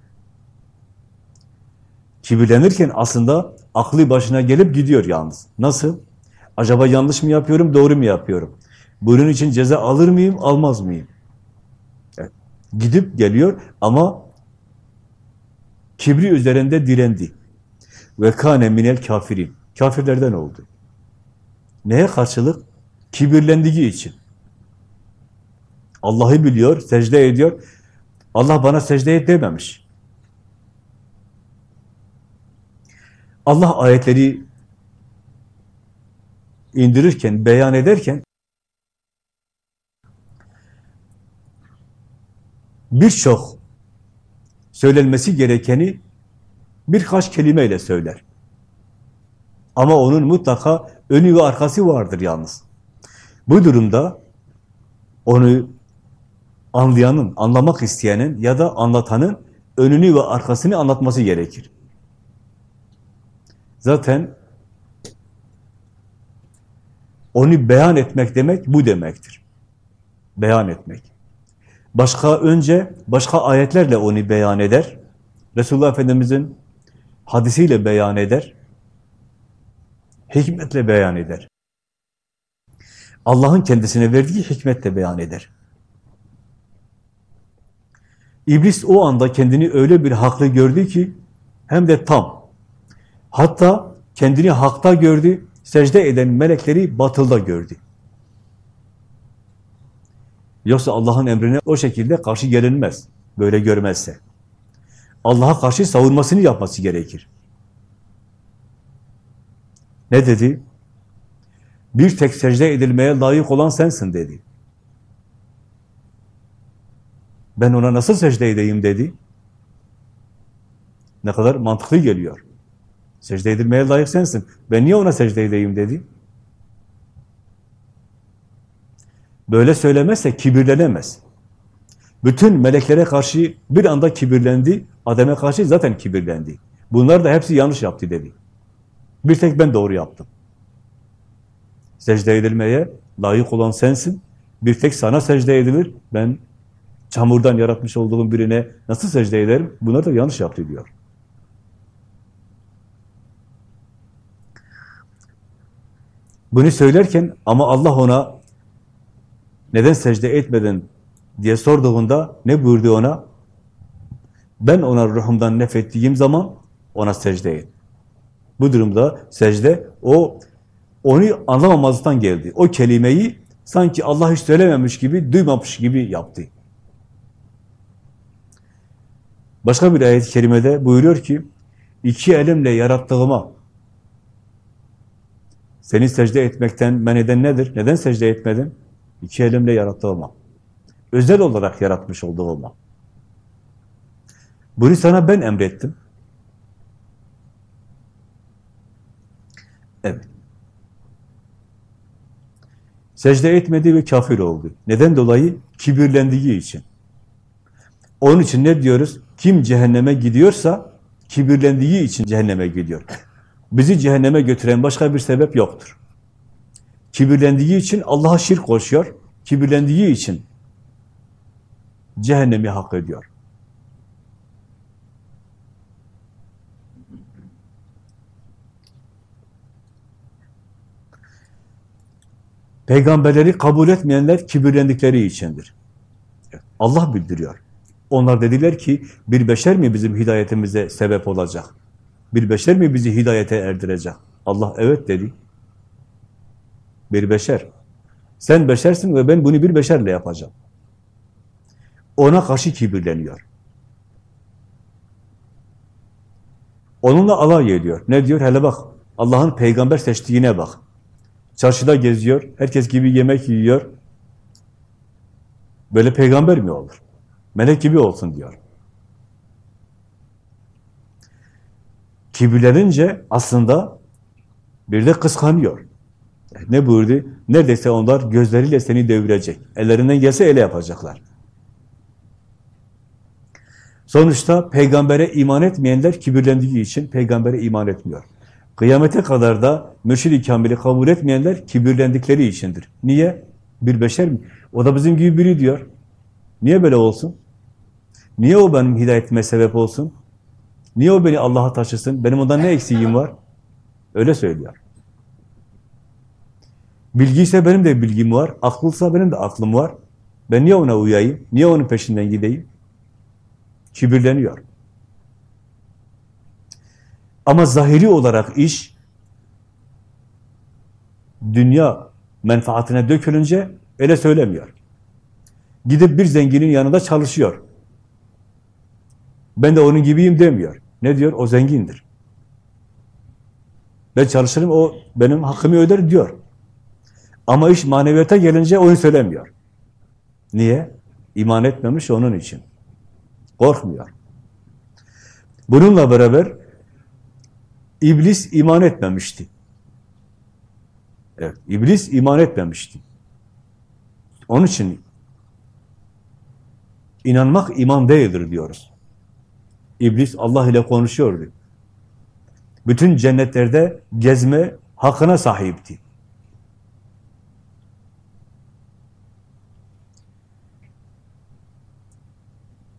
Kibirlenirken aslında aklı başına gelip gidiyor yalnız. Nasıl? Acaba yanlış mı yapıyorum, doğru mu yapıyorum? Bunun için ceza alır mıyım, almaz mıyım? Evet. Gidip geliyor ama kibri üzerinde direndi. Ve kâne minel kafirin. Kafirlerden oldu. Neye karşılık? Kibirlendiği için. Allah'ı biliyor, secde ediyor. Allah bana secde et dememiş. Allah ayetleri indirirken, beyan ederken birçok söylenmesi gerekeni birkaç kelimeyle söyler. Ama onun mutlaka önü ve arkası vardır yalnız. Bu durumda onu anlayanın, anlamak isteyenin ya da anlatanın önünü ve arkasını anlatması gerekir. Zaten onu beyan etmek demek bu demektir. Beyan etmek. Başka önce başka ayetlerle onu beyan eder. Resulullah Efendimiz'in hadisiyle beyan eder. Hikmetle beyan eder. Allah'ın kendisine verdiği hikmetle beyan eder. İblis o anda kendini öyle bir haklı gördü ki hem de tam. Hatta kendini hakta gördü, secde eden melekleri batılda gördü. Yoksa Allah'ın emrine o şekilde karşı gelinmez. Böyle görmezse. Allah'a karşı savunmasını yapması gerekir. Ne dedi? Bir tek secde edilmeye layık olan sensin dedi. Ben ona nasıl secde edeyim dedi. Ne kadar mantıklı geliyor. Secde edilmeye layık sensin. Ben niye ona secde edeyim dedi. Böyle söylemezse kibirlenemez. Bütün meleklere karşı bir anda kibirlendi, Adem'e karşı zaten kibirlendi. Bunlar da hepsi yanlış yaptı dedi. Bir tek ben doğru yaptım. Secde edilmeye layık olan sensin. Bir tek sana secde edilir. Ben çamurdan yaratmış olduğum birine nasıl secde ederim? Bunlar da yanlış yaptı diyor. Bunu söylerken ama Allah ona neden secde etmedin diye sorduğunda ne buyurdu ona? Ben ona ruhumdan nefrettiğim zaman ona secde et. Bu durumda secde o onu anlamamazlıktan geldi. O kelimeyi sanki Allah hiç söylememiş gibi, duymamış gibi yaptı. Başka bir ayet-i kerimede buyuruyor ki, iki elimle yarattığıma seni secde etmekten men eden nedir? Neden secde etmedin? İki elimle yarattığıma. Özel olarak yaratmış olduğuma. Bunu sana ben emrettim. Evet. Secde etmedi ve kafir oldu. Neden dolayı? Kibirlendiği için. Onun için ne diyoruz? Kim cehenneme gidiyorsa kibirlendiği için cehenneme gidiyor. Bizi cehenneme götüren başka bir sebep yoktur. Kibirlendiği için Allah'a şirk koşuyor. Kibirlendiği için cehennemi hak ediyor. Peygamberleri kabul etmeyenler kibirlendikleri içindir. Allah bildiriyor. Onlar dediler ki bir beşer mi bizim hidayetimize sebep olacak? Bir beşer mi bizi hidayete erdirecek? Allah evet dedi. Bir beşer. Sen beşersin ve ben bunu bir beşerle yapacağım. Ona karşı kibirleniyor. Onunla alay ediyor. Ne diyor? Hele bak, Allah'ın peygamber seçtiğine bak. Çarşıda geziyor, herkes gibi yemek yiyor. Böyle peygamber mi olur? Melek gibi olsun diyor. Kibirlenince aslında bir de kıskanıyor. Ne buyurdu? Neredeyse onlar gözleriyle seni devirecek. Ellerinden gelse ele yapacaklar. Sonuçta peygambere iman etmeyenler kibirlendiği için peygambere iman etmiyor. Kıyamete kadar da mürşid-i kamili kabul etmeyenler kibirlendikleri içindir. Niye? Bir beşer mi? O da bizim gibi biri diyor. Niye böyle olsun? Niye o benim hidayetime sebep olsun? Niye o beni Allah'a taşısın? Benim ondan ne eksiğim var? Öyle söylüyor. Bilgi ise benim de bilgim var. Aklılsa benim de aklım var. Ben niye ona uyayım? Niye onun peşinden gideyim? Kibirleniyor. Ama zahiri olarak iş dünya menfaatine dökülünce öyle söylemiyor. Gidip bir zenginin yanında çalışıyor. Ben de onun gibiyim demiyor. Ne diyor? O zengindir. Ben çalışırım, o benim hakkımı öder diyor. Ama iş maneviyata gelince onu söylemiyor. Niye? İman etmemiş onun için. Korkmuyor. Bununla beraber iblis iman etmemişti. Evet, iblis iman etmemişti. Onun için inanmak iman değildir diyoruz. İblis Allah ile konuşuyordu. Bütün cennetlerde gezme hakkına sahipti.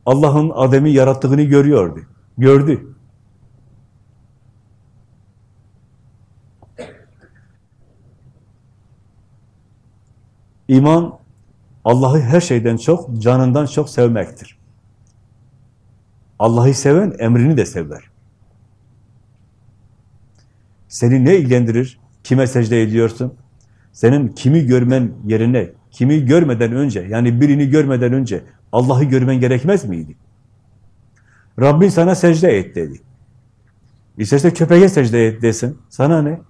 Allah'ın Adem'i yarattığını görüyordu. Gördü. İman, Allah'ı her şeyden çok, canından çok sevmektir. Allah'ı seven emrini de sever. Seni ne ilgilendirir? Kime secde ediyorsun? Senin kimi görmen yerine, kimi görmeden önce, yani birini görmeden önce Allah'ı görmen gerekmez miydi? Rabbin sana secde et dedi. İsterse köpeğe secde et desin. Sana ne?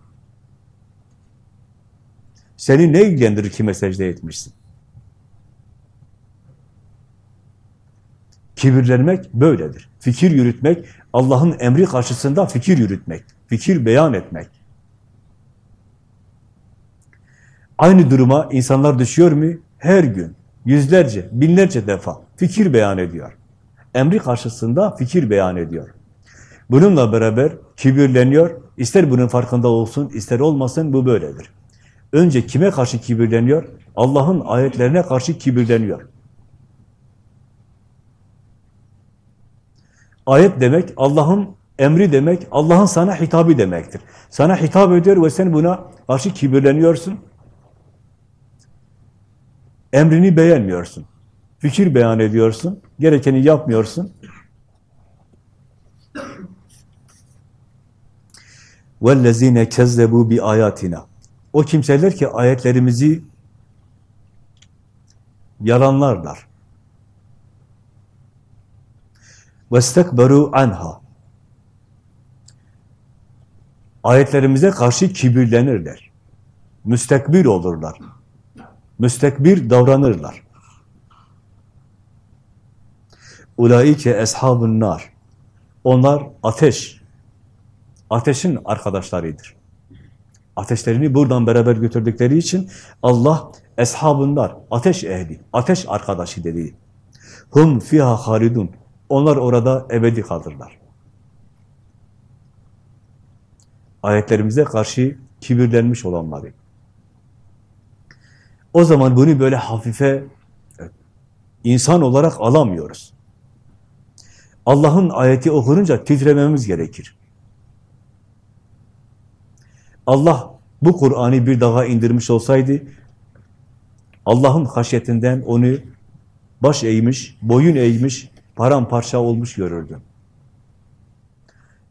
Seni ne ilgilendirir kime secde etmişsin? Kibirlenmek böyledir. Fikir yürütmek, Allah'ın emri karşısında fikir yürütmek, fikir beyan etmek. Aynı duruma insanlar düşüyor mu? Her gün, yüzlerce, binlerce defa fikir beyan ediyor. Emri karşısında fikir beyan ediyor. Bununla beraber kibirleniyor, ister bunun farkında olsun, ister olmasın bu böyledir. Önce kime karşı kibirleniyor? Allah'ın ayetlerine karşı kibirleniyor. Ayet demek Allah'ın emri demek, Allah'ın sana hitabı demektir. Sana hitap ediyor ve sen buna karşı kibirleniyorsun. Emrini beğenmiyorsun. Fikir beyan ediyorsun. Gerekeni yapmıyorsun. وَالَّذ۪ينَ كَذَّبُوا بِآيَاتِنَا O kimseler ki ayetlerimizi yalanlarlar. وَاسْتَكْبَرُوا anha. Ayetlerimize karşı kibirlenirler. Müstekbir olurlar. Müstekbir davranırlar. Ulaike eshabun nar. Onlar ateş. Ateşin arkadaşlarıdır. Ateşlerini buradan beraber götürdükleri için Allah eshabunlar, ateş ehli, ateş arkadaşı dedi. Hum fiha halidun. Onlar orada ebedi kalırlar. Ayetlerimize karşı kibirlenmiş olanları. O zaman bunu böyle hafife insan olarak alamıyoruz. Allah'ın ayeti okununca titrememiz gerekir. Allah bu Kur'an'ı bir daha indirmiş olsaydı, Allah'ın haşyetinden onu baş eğmiş, boyun eğmiş, paramparça olmuş görürdüm.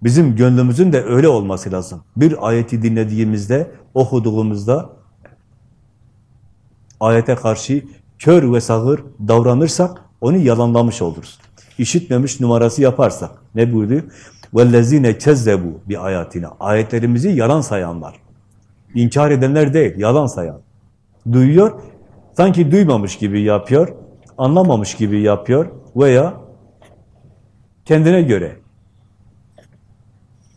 Bizim gönlümüzün de öyle olması lazım. Bir ayeti dinlediğimizde, okuduğumuzda ayete karşı kör ve sağır davranırsak onu yalanlamış oluruz. İşitmemiş numarası yaparsak. Ne buyurdu? وَالَّذ۪ينَ كَزَّبُوا bir ayetine. Ayetlerimizi yalan sayanlar. İnkar edenler değil, yalan sayan. Duyuyor, sanki duymamış gibi yapıyor, anlamamış gibi yapıyor veya kendine göre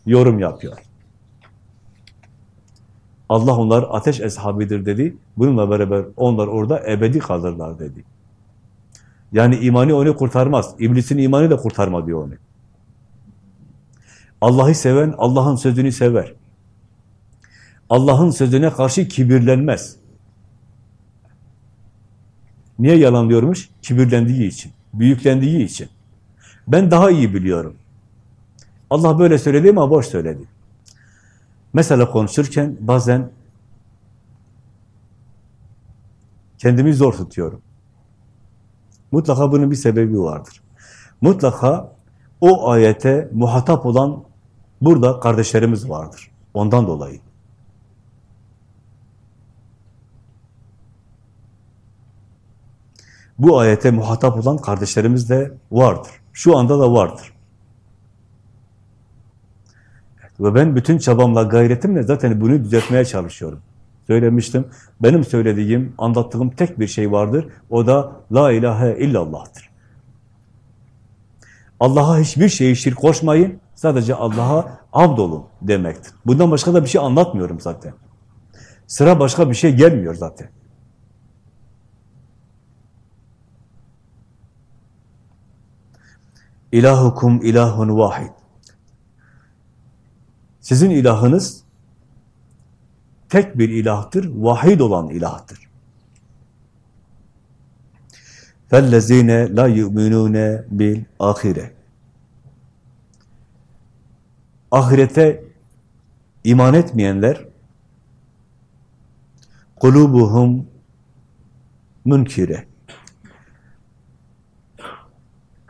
yorum yapıyor. Allah onlar ateş eshabidir dedi. Bununla beraber onlar orada ebedi kalırlar dedi. Yani imani onu kurtarmaz. İblisin imanı da kurtarma diyor onu. Allah'ı seven Allah'ın sözünü sever. Allah'ın sözüne karşı kibirlenmez. Niye yalanlıyormuş? Kibirlendiği için, büyüklendiği için. Ben daha iyi biliyorum. Allah böyle söyledi ama boş söyledi. Mesela konuşurken bazen kendimi zor tutuyorum. Mutlaka bunun bir sebebi vardır. Mutlaka o ayete muhatap olan burada kardeşlerimiz vardır. Ondan dolayı. Bu ayete muhatap olan kardeşlerimiz de vardır. Şu anda da vardır. Ve ben bütün çabamla, gayretimle zaten bunu düzeltmeye çalışıyorum. Söylemiştim, benim söylediğim, anlattığım tek bir şey vardır. O da La ilahe illallah'tır. Allah'a hiçbir şeyi şirk koşmayın, sadece Allah'a abd olun demektir. Bundan başka da bir şey anlatmıyorum zaten. Sıra başka bir şey gelmiyor zaten. İlahukum ilahun vahid. Sizin ilahınız tek bir ilahtır, vahid olan ilahtır. فَالَّذ۪ينَ لَا يُؤْمِنُونَ بِالْآخِرَةِ Ahirete iman etmeyenler kulubuhum münkire.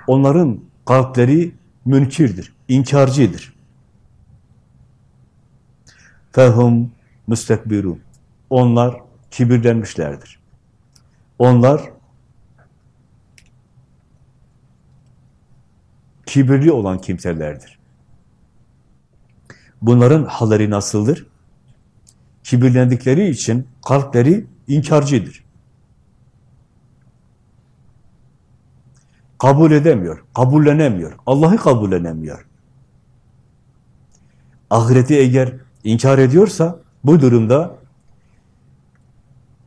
Onların kalpleri münkirdir, inkarcıdır. Fehum müstekbirun. Onlar kibirlenmişlerdir. Onlar kibirli olan kimselerdir. Bunların halleri nasıldır? Kibirlendikleri için kalpleri inkarcıdır. Kabul edemiyor, kabullenemiyor. Allah'ı kabullenemiyor. Ahireti eğer inkar ediyorsa bu durumda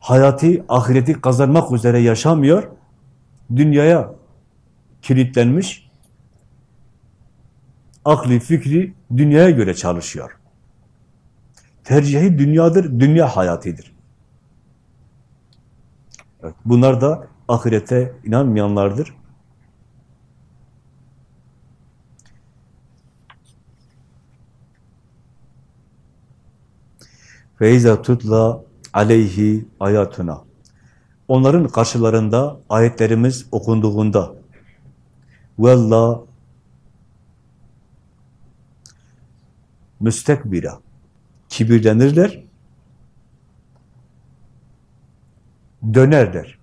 hayatı, ahireti kazanmak üzere yaşamıyor, dünyaya kilitlenmiş, akli, fikri dünyaya göre çalışıyor. Tercihi dünyadır, dünya hayatıdır. Evet, bunlar da ahirete inanmayanlardır. Feyza tutla aleyhi ayatuna. Onların karşılarında ayetlerimiz okunduğunda vella müstekbira kibirlenirler dönerler.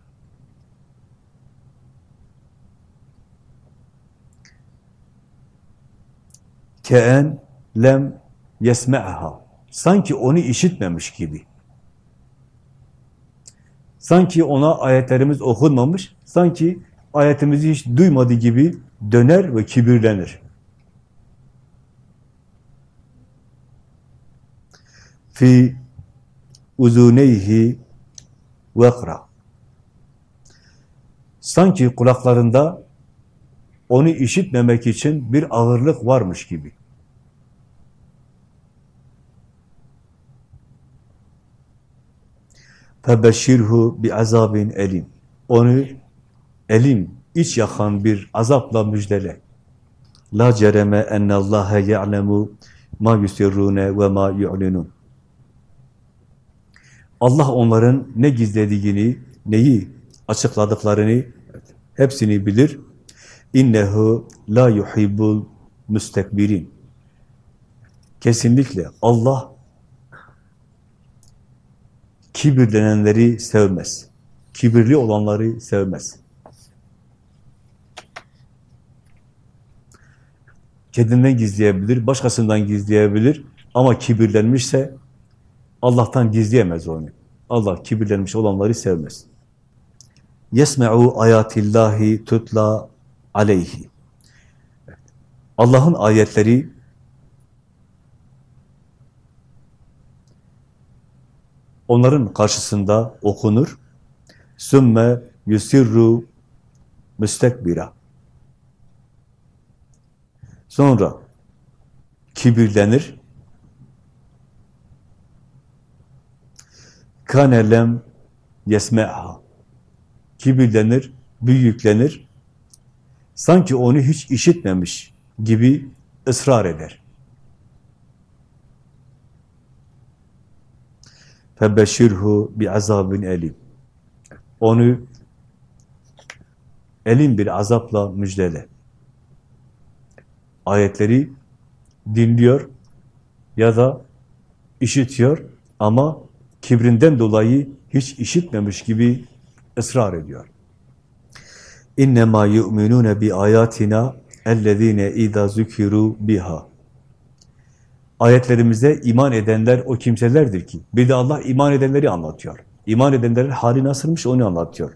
Keen lem yesme'ha sanki onu işitmemiş gibi. Sanki ona ayetlerimiz okunmamış, sanki ayetimizi hiç duymadı gibi döner ve kibirlenir. Fi uzuneyhi vekra. Sanki kulaklarında onu işitmemek için bir ağırlık varmış gibi. فَبَشِّرْهُ azabin elim. Onu elim, iç yakan bir azapla müjdele. La cereme ennallâhe ya'lemu ma yusirrûne ve ma yu'linun. Allah onların ne gizlediğini, neyi açıkladıklarını hepsini bilir. İnnehu la yuhibbul müstekbirin. Kesinlikle Allah kibirlenenleri sevmez. kibirli olanları sevmez. Kendinden gizleyebilir, başkasından gizleyebilir ama kibirlenmişse Allah'tan gizleyemez onu. Allah kibirlenmiş olanları sevmez. Yesme'u ayatillahi tutla aleyhi. Allah'ın ayetleri onların karşısında okunur. Sümme yusirru müstekbira. Sonra kibirlenir. Kanelem yesme'ha. Kibirlenir, büyüklenir. Sanki onu hiç işitmemiş gibi ısrar eder. فَبَشِرْهُ بِعَذَابٍ elim. Onu elin bir azapla müjdele. Ayetleri dinliyor ya da işitiyor ama kibrinden dolayı hiç işitmemiş gibi ısrar ediyor. İnnemâ yu'minûne bi ayatina ellezîne izâ zükirû biha. Ayetlerimize iman edenler o kimselerdir ki. Bir de Allah iman edenleri anlatıyor. İman edenlerin hali nasılmış onu anlatıyor.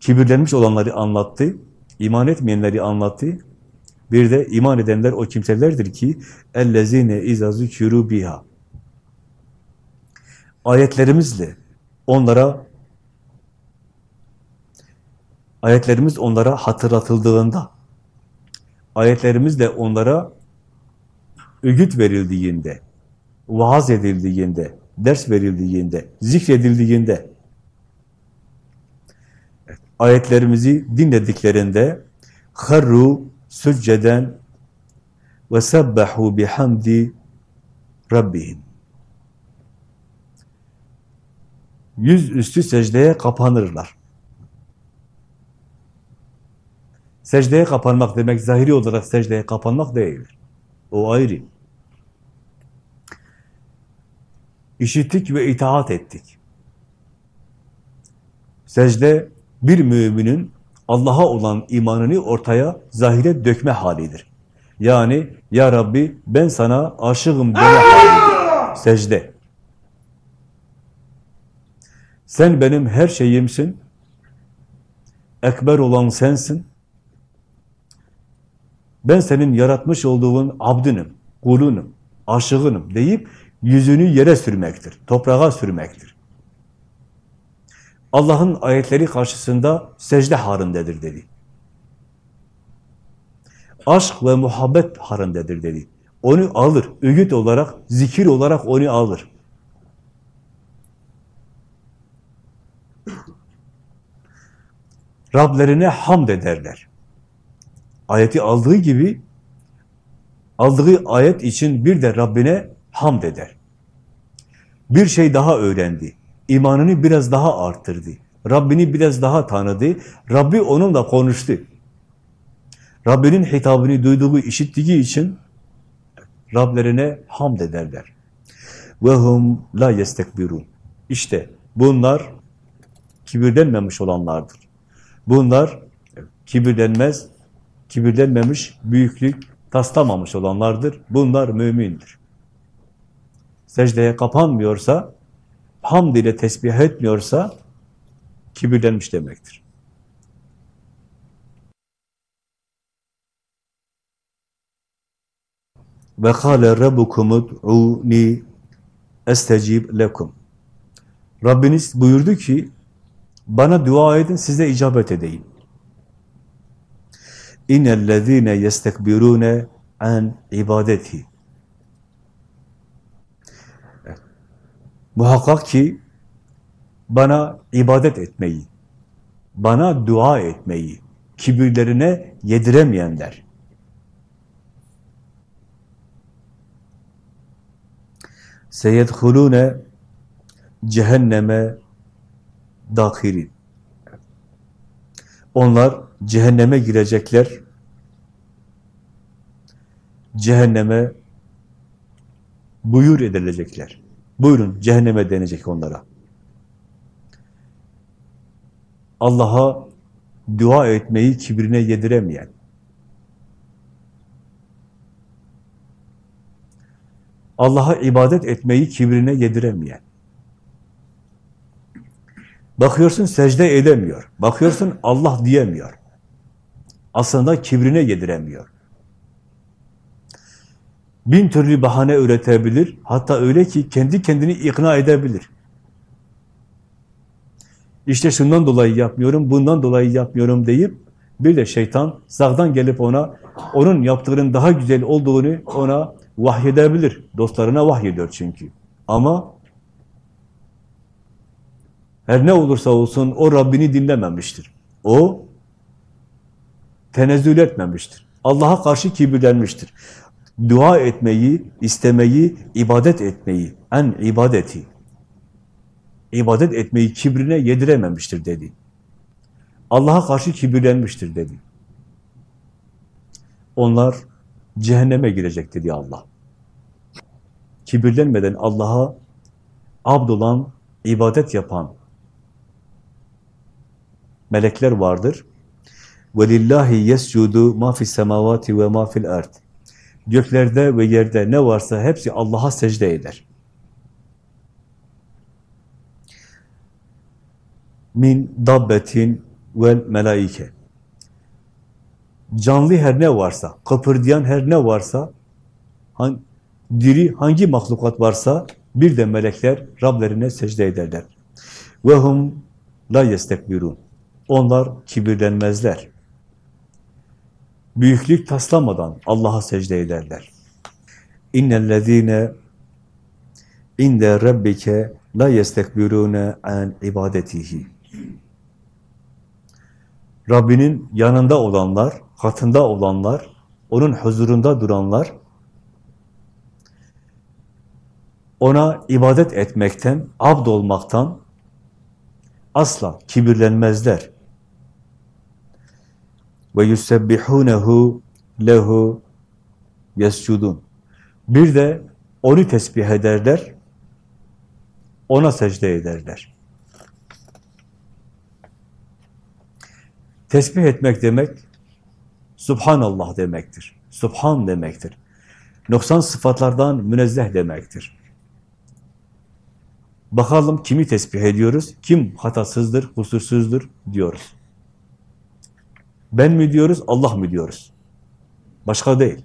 Kibirlenmiş olanları anlattı, iman etmeyenleri anlattı. Bir de iman edenler o kimselerdir ki ellezine izâ zükürû biha. Ayetlerimizle onlara ayetlerimiz onlara hatırlatıldığında ayetlerimizle onlara öğüt verildiğinde, vaaz edildiğinde, ders verildiğinde, zikredildiğinde, ayetlerimizi dinlediklerinde harru sücceden ve sebbahu bihamdi rabbihim. Yüz üstü secdeye kapanırlar. Secdeye kapanmak demek zahiri olarak secdeye kapanmak değildir. O ayrı. İşittik ve itaat ettik. Secde bir müminin Allah'a olan imanını ortaya zahire dökme halidir. Yani ya Rabbi ben sana aşığım deme halidir. Secde. Sen benim her şeyimsin. Ekber olan sensin. Ben senin yaratmış olduğun abdinim, kulunum, aşığınım deyip yüzünü yere sürmektir, toprağa sürmektir. Allah'ın ayetleri karşısında secde harindedir dedi. Aşk ve muhabbet harindedir dedi. Onu alır, öğüt olarak, zikir olarak onu alır. Rablerine hamd ederler. Ayeti aldığı gibi aldığı ayet için bir de Rabbine hamd eder. Bir şey daha öğrendi. İmanını biraz daha arttırdı. Rabbini biraz daha tanıdı. Rabbi onunla konuştu. Rabbinin hitabını duyduğu, işittiği için Rablerine hamd ederler. Ve hum la yestekbirun. İşte bunlar kibirlenmemiş olanlardır. Bunlar kibirlenmez, kibirlenmemiş, büyüklük taslamamış olanlardır. Bunlar mümindir. Secdeye kapanmıyorsa, hamd ile tesbih etmiyorsa, kibirlenmiş demektir. Ve kâle rabbukumud'ûni estecib lekum. Rabbiniz buyurdu ki, bana dua edin, size icabet edeyim. İnnellezîne yestekbirûne an ibadeti. Muhakkak ki bana ibadet etmeyi, bana dua etmeyi, kibirlerine yediremeyenler, seyedhulûne cehenneme dahirin. Onlar cehenneme girecekler, cehenneme buyur edilecekler. Buyurun cehenneme denecek onlara. Allah'a dua etmeyi kibrine yediremeyen, Allah'a ibadet etmeyi kibrine yediremeyen, bakıyorsun secde edemiyor, bakıyorsun Allah diyemiyor, aslında kibrine yediremiyor. Bin türlü bahane üretebilir, hatta öyle ki kendi kendini ikna edebilir. İşte şundan dolayı yapmıyorum, bundan dolayı yapmıyorum deyip bir de şeytan sağdan gelip ona onun yaptığının daha güzel olduğunu ona vahyedebilir. Dostlarına vahyediyor çünkü. Ama her ne olursa olsun o Rabbini dinlememiştir. O tenezzül etmemiştir. Allah'a karşı kibirlenmiştir. Dua etmeyi, istemeyi, ibadet etmeyi, en ibadeti, ibadet etmeyi kibrine yedirememiştir dedi. Allah'a karşı kibirlenmiştir dedi. Onlar cehenneme girecek dedi Allah. Kibirlenmeden Allah'a abd olan, ibadet yapan melekler vardır. وَلِلَّهِ يَسْجُدُ مَا فِي السَّمَاوَاتِ وَمَا فِي الْاَرْضِ Göklerde ve yerde ne varsa hepsi Allah'a secde eder. Min dabbetin vel melaike. Canlı her ne varsa, kıpırdayan her ne varsa, hangi, diri hangi mahlukat varsa bir de melekler Rablerine secde ederler. Ve hum la yestekbirun. Onlar kibirlenmezler. Büyüklük taslamadan Allah'a secde ederler. İnnellezîne inde rabbike la yestekbirune an ibadetihi. Rabbinin yanında olanlar, katında olanlar, onun huzurunda duranlar, ona ibadet etmekten, abd olmaktan asla kibirlenmezler. Ve yusebbihunehu lehu yescudun. Bir de onu tesbih ederler, ona secde ederler. Tesbih etmek demek, Subhanallah demektir. Subhan demektir. Noksan sıfatlardan münezzeh demektir. Bakalım kimi tesbih ediyoruz? Kim hatasızdır, kusursuzdur diyoruz. Ben mi diyoruz, Allah mı diyoruz? Başka değil.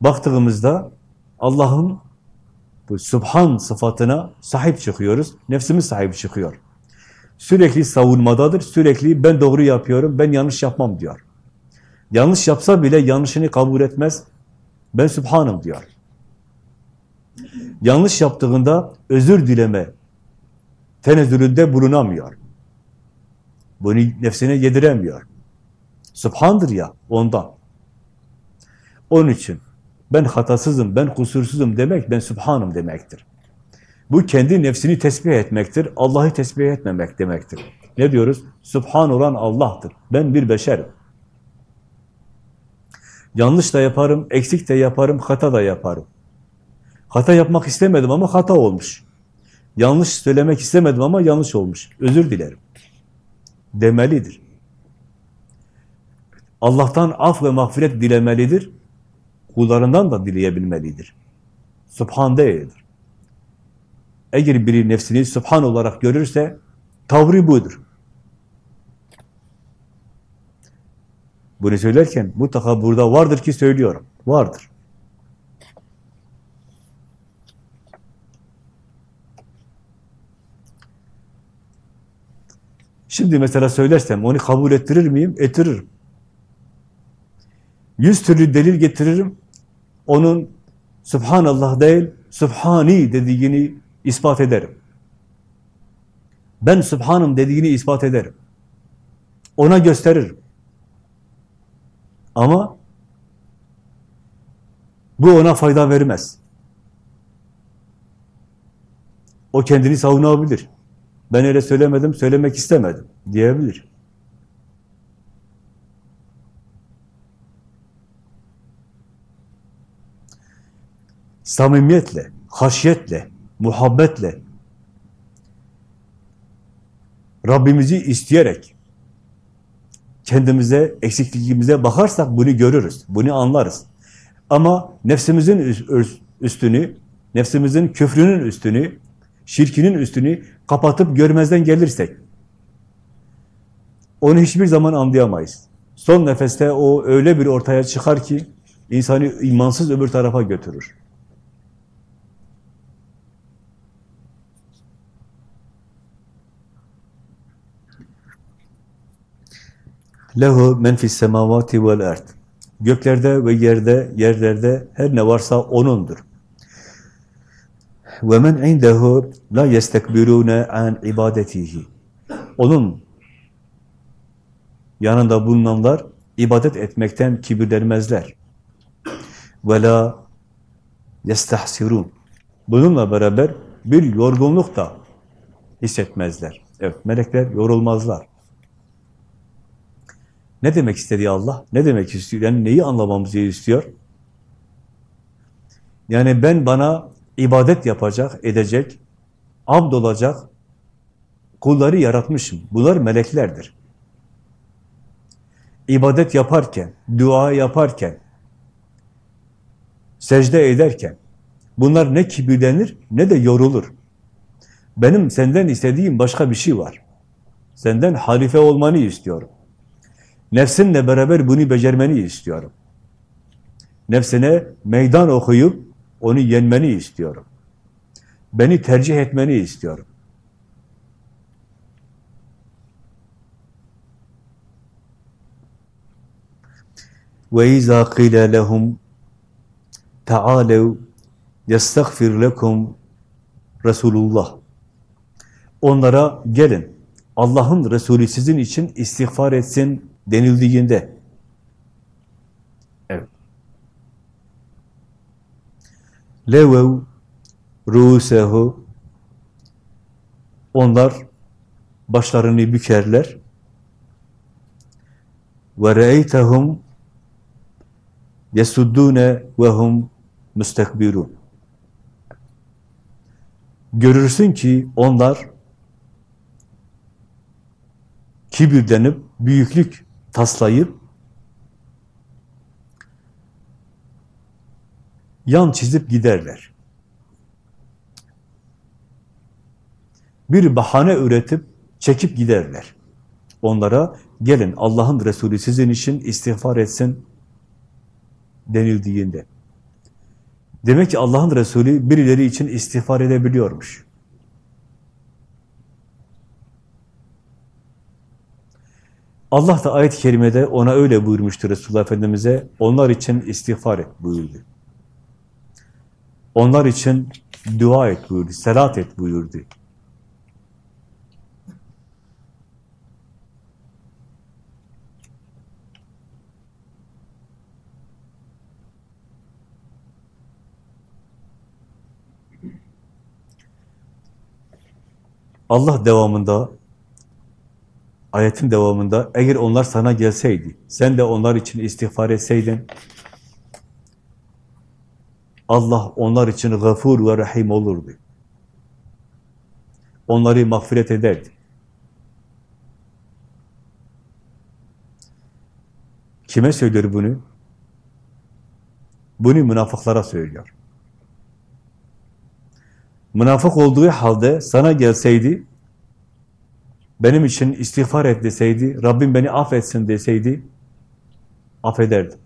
Baktığımızda Allah'ın bu Subhan sıfatına sahip çıkıyoruz. Nefsimiz sahip çıkıyor. Sürekli savunmadadır, sürekli ben doğru yapıyorum, ben yanlış yapmam diyor. Yanlış yapsa bile yanlışını kabul etmez, ben Sübhanım diyor. Yanlış yaptığında özür dileme tenezzülünde bulunamıyor. Bunu nefsine yediremiyor. Subhandır ya ondan. Onun için ben hatasızım, ben kusursuzum demek ben Subhanım demektir. Bu kendi nefsini tesbih etmektir, Allah'ı tesbih etmemek demektir. Ne diyoruz? Subhan olan Allah'tır. Ben bir beşerim. Yanlış da yaparım, eksik de yaparım, hata da yaparım. Hata yapmak istemedim ama hata olmuş. Yanlış söylemek istemedim ama yanlış olmuş. Özür dilerim. Demelidir. Allah'tan af ve mağfiret dilemelidir. Kullarından da dileyebilmelidir. Subhan değildir. Eğer biri nefsini Subhan olarak görürse tavrı budur. Bunu söylerken mutlaka burada vardır ki söylüyorum. Vardır. Şimdi mesela söylersem onu kabul ettirir miyim? Ettiririm. Yüz türlü delil getiririm. Onun Subhanallah değil, Subhani dediğini ispat ederim. Ben Subhanım dediğini ispat ederim. Ona gösteririm. Ama bu ona fayda vermez. O kendini savunabilir. Ben öyle söylemedim, söylemek istemedim diyebilir. samimiyetle, haşyetle, muhabbetle, Rabbimizi isteyerek, kendimize, eksikliğimize bakarsak bunu görürüz, bunu anlarız. Ama nefsimizin üstünü, nefsimizin küfrünün üstünü, şirkinin üstünü kapatıp görmezden gelirsek, onu hiçbir zaman anlayamayız. Son nefeste o öyle bir ortaya çıkar ki, insanı imansız öbür tarafa götürür. Lehu men fis semavati vel ard. Göklerde ve yerde, yerlerde her ne varsa O'nundur. Ve men indehu la yestekbirune an ibadetihi. Onun yanında bulunanlar ibadet etmekten kibirlenmezler. La yestahsirun. Bununla beraber bir yorgunluk da hissetmezler. Evet, melekler yorulmazlar. Ne demek istediği Allah? Ne demek istiyor? Yani neyi anlamamızı istiyor? Yani ben bana ibadet yapacak, edecek, abd olacak kulları yaratmışım. Bunlar meleklerdir. İbadet yaparken, dua yaparken, secde ederken, bunlar ne kibirlenir ne de yorulur. Benim senden istediğim başka bir şey var. Senden halife olmanı istiyorum. Nefsinle beraber bunu becermeni istiyorum. Nefsine meydan okuyup onu yenmeni istiyorum. Beni tercih etmeni istiyorum. Ve izâ qîle lehum ta'alev yestagfir lekum Resulullah. Onlara gelin. Allah'ın Resulü sizin için istiğfar etsin denildiğinde Levev rusehu. Onlar başlarını bükerler. Ve re'eytehum yesuddune ve hum müstekbirun görürsün ki onlar kibirlenip büyüklük taslayıp yan çizip giderler. Bir bahane üretip çekip giderler. Onlara gelin Allah'ın Resulü sizin için istiğfar etsin denildiğinde. Demek ki Allah'ın Resulü birileri için istiğfar edebiliyormuş. Allah da ayet-i kerimede ona öyle buyurmuştu Resulullah Efendimiz'e. Onlar için istiğfar et buyurdu. Onlar için dua et buyurdu, selat et buyurdu. Allah devamında Ayetin devamında eğer onlar sana gelseydi, sen de onlar için istiğfar etseydin, Allah onlar için gafur ve rahim olurdu. Onları mağfiret ederdi. Kime söylüyor bunu? Bunu münafıklara söylüyor. Münafık olduğu halde sana gelseydi, benim için istiğfar et deseydi, Rabbim beni affetsin deseydi, affederdim.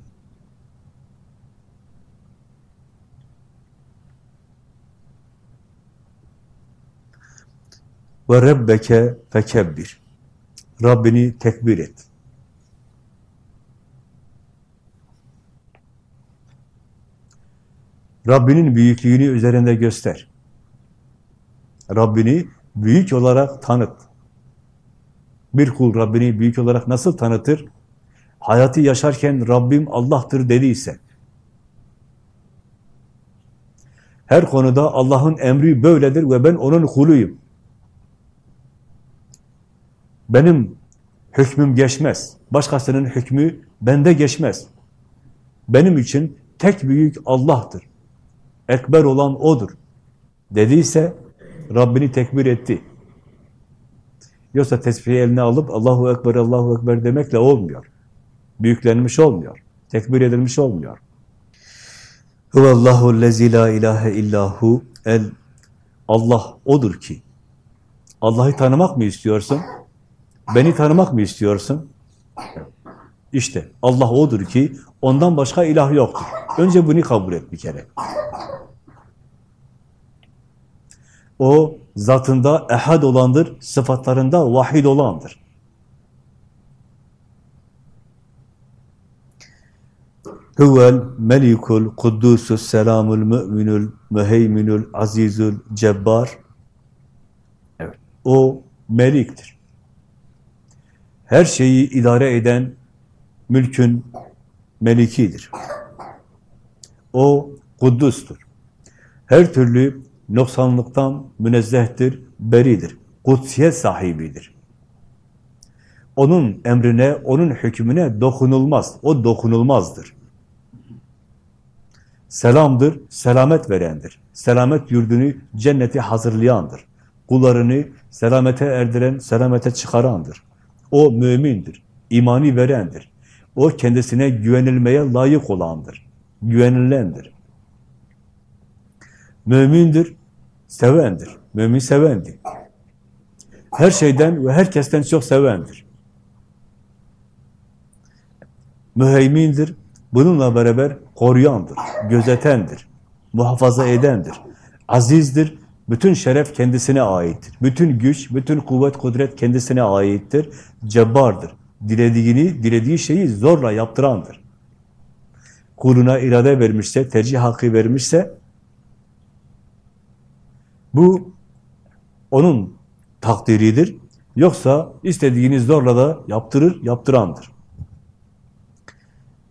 Ve Rabbeke fekebbir. Rabbini tekbir et. Rabbinin büyüklüğünü üzerinde göster. Rabbini büyük olarak tanıt. Bir kul Rabbini büyük olarak nasıl tanıtır? Hayatı yaşarken Rabbim Allah'tır dediyse, her konuda Allah'ın emri böyledir ve ben onun kuluyum. Benim hükmüm geçmez. Başkasının hükmü bende geçmez. Benim için tek büyük Allah'tır. ekber olan O'dur dediyse Rabbini tekbir etti. Yoksa tesbihi eline alıp Allahu Ekber, Allahu Ekber demekle olmuyor. Büyüklenmiş olmuyor. Tekbir edilmiş olmuyor. Huvallahu lezi la ilahe illahu el Allah odur ki. Allah'ı tanımak mı istiyorsun? Beni tanımak mı istiyorsun? İşte Allah odur ki ondan başka ilah yoktur. Önce bunu kabul et bir kere. O zatında ehad olandır, sıfatlarında vahid olandır. Huvel melikul kuddusus selamul müminul müheyminul azizul cebbar. Evet, o meliktir. Her şeyi idare eden mülkün melikidir. O kuddustur. Her türlü noksanlıktan münezzehtir, beridir. Kutsiyet sahibidir. Onun emrine, onun hükmüne dokunulmaz. O dokunulmazdır. Selamdır, selamet verendir. Selamet yurdunu, cenneti hazırlayandır. Kullarını selamete erdiren, selamete çıkarandır. O mümindir, imani verendir. O kendisine güvenilmeye layık olandır. Güvenilendir. Mümindir, sevendir. Mümin sevendir. Her şeyden ve herkesten çok sevendir. Müheymindir. Bununla beraber koruyandır, gözetendir, muhafaza edendir. Azizdir. Bütün şeref kendisine aittir. Bütün güç, bütün kuvvet, kudret kendisine aittir. Cebbardır. Dilediğini, dilediği şeyi zorla yaptırandır. Kuluna irade vermişse, tercih hakkı vermişse, bu onun takdiridir. Yoksa istediğini zorla da yaptırır, yaptırandır.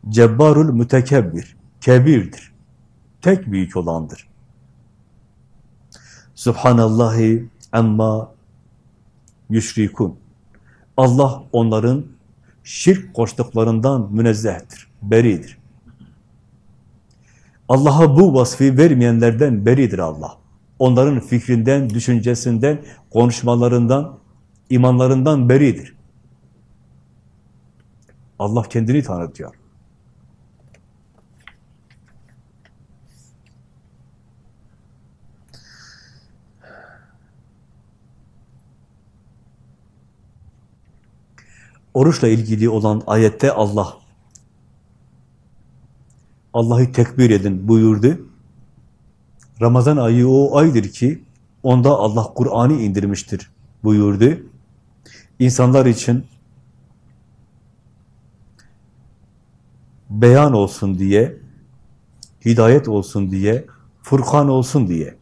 Cebbarul mütekebbir, kebirdir. Tek büyük olandır. Subhanallahi amma yüşrikun. Allah onların şirk koştuklarından münezzehtir, beridir. Allah'a bu vasfı vermeyenlerden beridir Allah. Onların fikrinden, düşüncesinden, konuşmalarından, imanlarından beridir. Allah kendini tanıtıyor. Oruçla ilgili olan ayette Allah Allah'ı tekbir edin buyurdu. Ramazan ayı o aydır ki onda Allah Kur'an'ı indirmiştir buyurdu. İnsanlar için beyan olsun diye, hidayet olsun diye, Furkan olsun diye.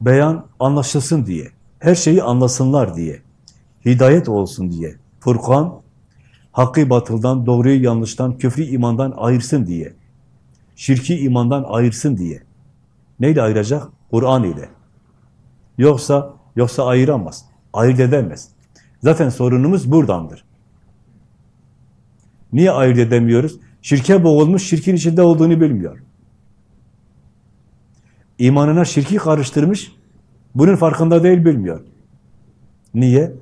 Beyan anlaşılsın diye, her şeyi anlasınlar diye, hidayet olsun diye, Furkan, hakkı batıldan, doğruyu yanlıştan, küfrü imandan ayırsın diye, şirki imandan ayırsın diye. Neyle ayıracak? Kur'an ile. Yoksa, yoksa ayıramaz, ayırt edemez. Zaten sorunumuz buradandır. Niye ayırt edemiyoruz? Şirke boğulmuş, şirkin içinde olduğunu bilmiyor. İmanına şirki karıştırmış, bunun farkında değil, bilmiyor. Niye?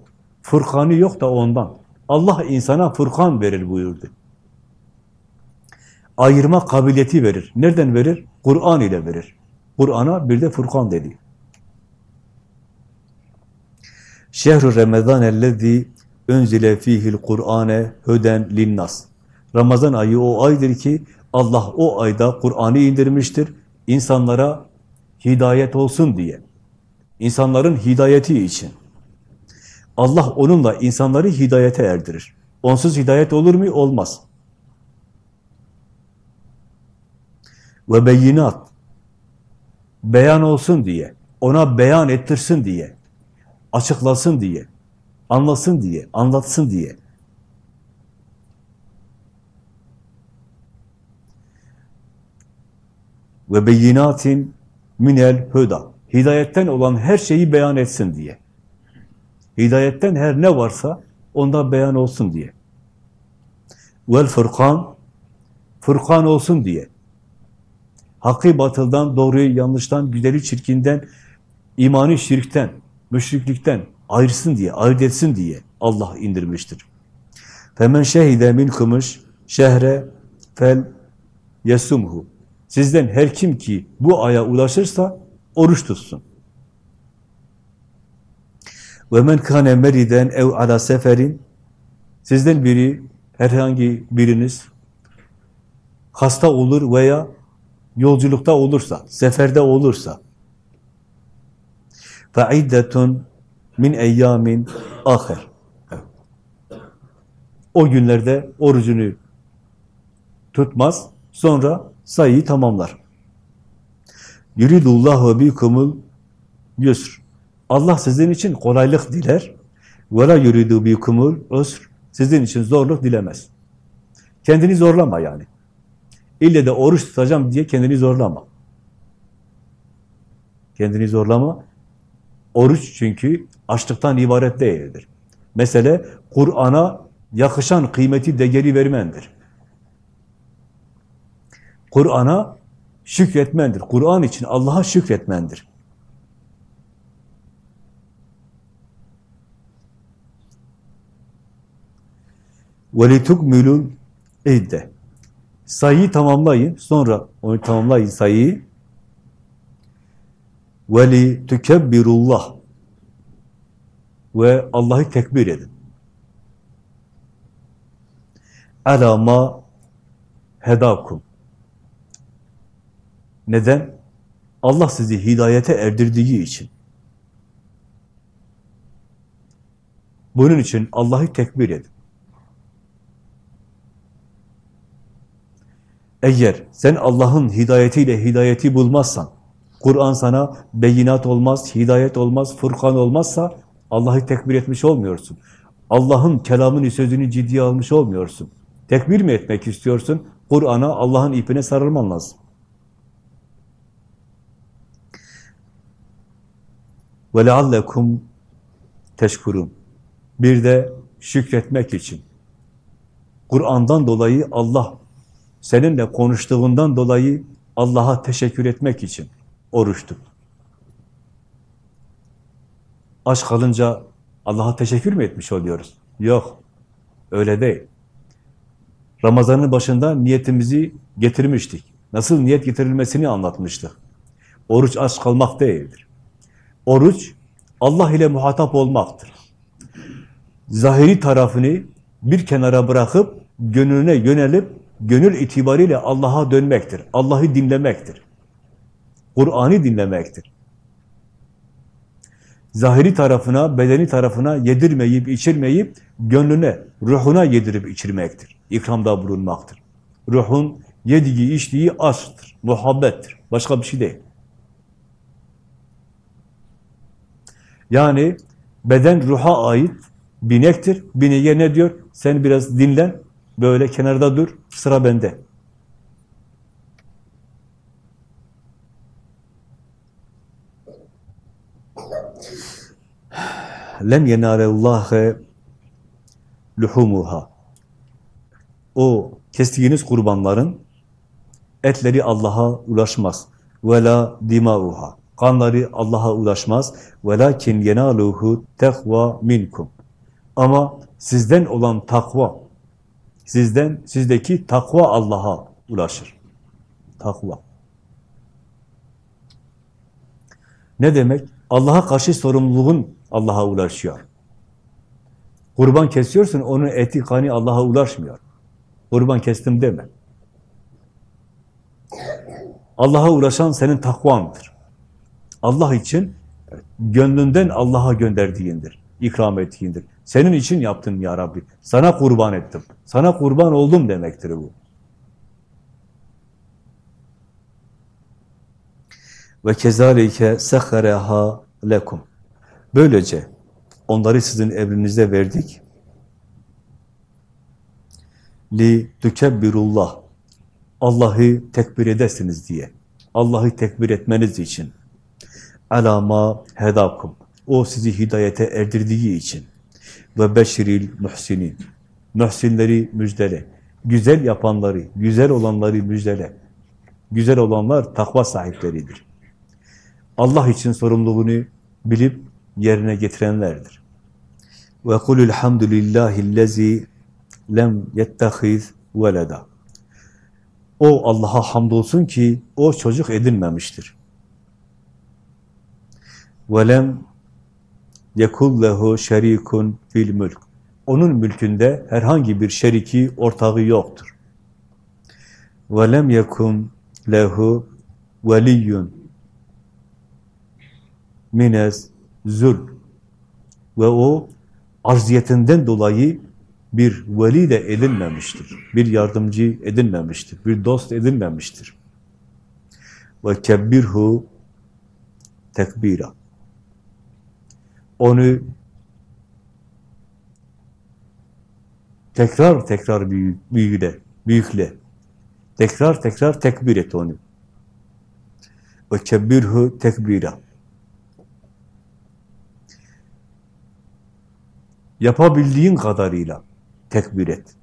Furkanı yok da ondan. Allah insana Furkan verir buyurdu. Ayırma kabiliyeti verir. Nereden verir? Kur'an ile verir. Kur'an'a bir de Furkan dedi. Şehru Ramazan ellezî önzile fihil Kur'ane höden linnas. Ramazan ayı o aydır ki Allah o ayda Kur'an'ı indirmiştir. insanlara hidayet olsun diye. İnsanların hidayeti için. Allah onunla insanları hidayete erdirir. Onsuz hidayet olur mu? Olmaz. Ve beyinat. Beyan olsun diye, ona beyan ettirsin diye, açıklasın diye, anlasın diye, anlatsın diye. Ve beyinatin minel huda. Hidayetten olan her şeyi beyan etsin diye. Hidayetten her ne varsa onda beyan olsun diye. Vel furkan Furkan olsun diye. Hakkı batıldan, doğruyu yanlıştan, güzeli çirkinden, imanı şirkten, müşriklikten ayırsın diye, ayırt etsin diye Allah indirmiştir. Femen şehide minkumuş şehre fel yesumhu. Sizden her kim ki bu aya ulaşırsa oruç tutsun. Ve men kâne meriden ev ala seferin sizden biri herhangi biriniz hasta olur veya yolculukta olursa, seferde olursa فَعِدَّةٌ min eyyamin ahir. O günlerde orucunu tutmaz, sonra sayıyı tamamlar. Yuridullahu bikumul yusr. Allah sizin için kolaylık diler. Ve la yuridu bikumul usr. Sizin için zorluk dilemez. Kendini zorlama yani. İlle de oruç tutacağım diye kendini zorlama. Kendini zorlama. Oruç çünkü açlıktan ibaret değildir. Mesele Kur'an'a yakışan kıymeti, değeri vermendir. Kur'an'a şükretmendir. Kur'an için Allah'a şükretmendir. وَلِتُكْمِلُوا idde. Sayıyı tamamlayın. Sonra onu tamamlayın sayıyı. Veli tükebbirullah ve Allah'ı tekbir edin. Alama hedakum. neden? Allah sizi hidayete erdirdiği için. Bunun için Allah'ı tekbir edin. Eğer sen Allah'ın hidayetiyle hidayeti bulmazsan, Kur'an sana beyinat olmaz, hidayet olmaz, Furkan olmazsa Allah'ı tekbir etmiş olmuyorsun. Allah'ın kelamını, sözünü ciddiye almış olmuyorsun. Tekbir mi etmek istiyorsun? Kur'an'a, Allah'ın ipine sarılman lazım. وَلَعَلَّكُمْ teşkurun. Bir de şükretmek için. Kur'an'dan dolayı Allah seninle konuştuğundan dolayı Allah'a teşekkür etmek için oruç tut. Aç kalınca Allah'a teşekkür mü etmiş oluyoruz? Yok. Öyle değil. Ramazanın başında niyetimizi getirmiştik. Nasıl niyet getirilmesini anlatmıştık. Oruç aç kalmak değildir. Oruç Allah ile muhatap olmaktır. Zahiri tarafını bir kenara bırakıp gönlüne yönelip gönül itibariyle Allah'a dönmektir. Allah'ı dinlemektir. Kur'an'ı dinlemektir. Zahiri tarafına, bedeni tarafına yedirmeyip, içirmeyip, gönlüne, ruhuna yedirip içirmektir. İkramda bulunmaktır. Ruhun yediği, içtiği aşktır, muhabbettir. Başka bir şey değil. Yani beden ruha ait binektir. Bineğe ne diyor? Sen biraz dinlen, böyle kenarda dur, sıra bende. lem yenâlellâhe luhumuha. O kestiğiniz kurbanların etleri Allah'a ulaşmaz. Ve la. Kanları Allah'a ulaşmaz. Velakin yenaluhu tekva minkum. Ama sizden olan takva, sizden, sizdeki takva Allah'a ulaşır. Takva. Ne demek? Allah'a karşı sorumluluğun Allah'a ulaşıyor. Kurban kesiyorsun, onun eti, kanı Allah'a ulaşmıyor. Kurban kestim deme. Allah'a ulaşan senin takvandır. Allah için gönlünden Allah'a gönderdiğindir, ikram ettiğindir. Senin için yaptın ya Rabbi. Sana kurban ettim. Sana kurban oldum demektir bu. Ve kezalike sehhareha lekum. Böylece onları sizin emrinize verdik. Li tükebbirullah. Allah'ı tekbir edesiniz diye. Allah'ı tekbir etmeniz için. Alama hedakum. O sizi hidayete erdirdiği için. Ve beşiril muhsinin. Muhsinleri müjdele. Güzel yapanları, güzel olanları müjdele. Güzel olanlar takva sahipleridir. Allah için sorumluluğunu bilip yerine getirenlerdir. Ve kulul hamdülillahillezî lem yettehiz veleda. O Allah'a hamdolsun ki o çocuk edinmemiştir. Velem yekul lehu şerikun fil mülk. Onun mülkünde herhangi bir şeriki, ortağı yoktur. Velem yekun lehu veliyyun minez zul. Ve o arziyetinden dolayı bir veli de edinmemiştir. Bir yardımcı edinmemiştir. Bir dost edinmemiştir. Ve kebbirhu tekbira. Onu tekrar tekrar büyük, büyükle, büyükle. Tekrar tekrar tekbir et onu. Ve kebbirhu tekbira. Yapabildiğin kadarıyla tekbir et.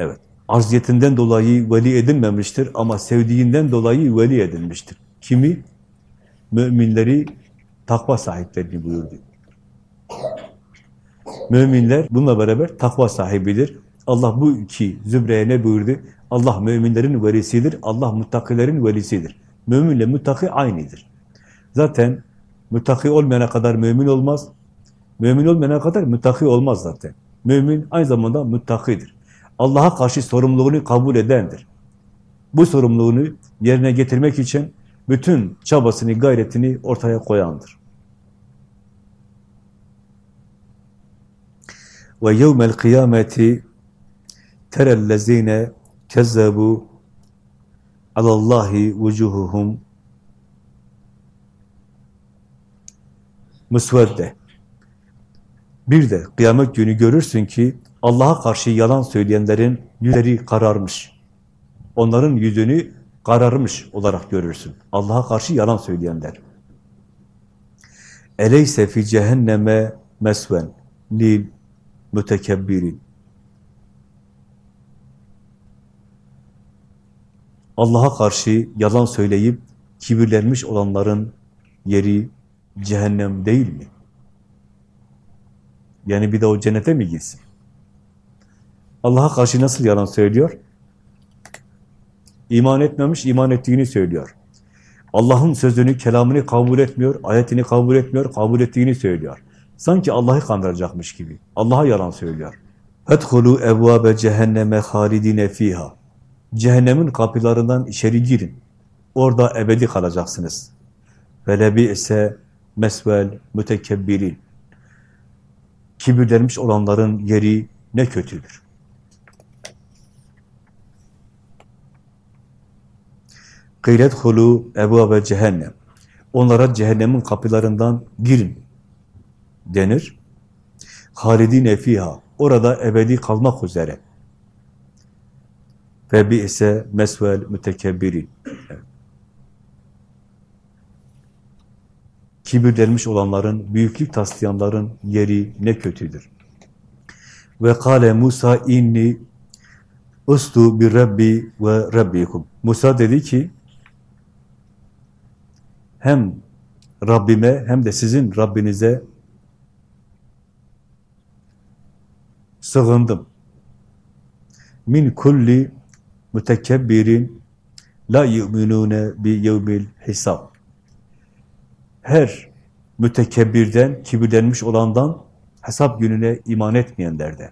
Evet, arziyetinden dolayı veli edinmemiştir ama sevdiğinden dolayı veli edinmiştir. Kimi? Müminleri takva sahiplerini buyurdu. Müminler bununla beraber takva sahibidir. Allah bu iki zübreye ne buyurdu? Allah müminlerin velisidir, Allah muttakilerin velisidir. Müminle muttaki aynıdır. Zaten muttaki olmayana kadar mümin olmaz, mümin olmayana kadar muttaki olmaz zaten. Mümin aynı zamanda muttakidir. Allah'a karşı sorumluluğunu kabul edendir. Bu sorumluluğunu yerine getirmek için bütün çabasını, gayretini ortaya koyandır. Ve yevmel kıyameti terellezine kezzebu alallahi vucuhuhum musvedde. Bir de kıyamet günü görürsün ki Allah'a karşı yalan söyleyenlerin yüzleri kararmış. Onların yüzünü kararmış olarak görürsün. Allah'a karşı yalan söyleyenler. Eleyse fi cehenneme mesven lil mütekebbirin. Allah'a karşı yalan söyleyip kibirlenmiş olanların yeri cehennem değil mi? Yani bir de o cennete mi gitsin? Allah'a karşı nasıl yalan söylüyor? İman etmemiş, iman ettiğini söylüyor. Allah'ın sözünü, kelamını kabul etmiyor, ayetini kabul etmiyor, kabul ettiğini söylüyor. Sanki Allah'ı kandıracakmış gibi. Allah'a yalan söylüyor. Fethulu evvabe cehenneme halidine fiha. Cehennemin kapılarından içeri girin. Orada ebedi kalacaksınız. Lebi ise mesvel mütekebbirin. Kibirlenmiş olanların yeri ne kötüdür. Kıylet hulu ve cehennem. Onlara cehennemin kapılarından girin denir. Halidine fiha. Orada ebedi kalmak üzere. Ve bi ise mesvel mütekebbirin. Kibirlenmiş olanların, büyüklük taslayanların yeri ne kötüdür. Ve kale Musa inni ustu bir Rabbi ve Rabbikum. Musa dedi ki hem Rabbime hem de sizin Rabbinize sığındım. Min kulli mütekebbirin la yu'minune bi yevmil hisab. Her mütekebbirden, kibirlenmiş olandan, hesap gününe iman etmeyenlerden.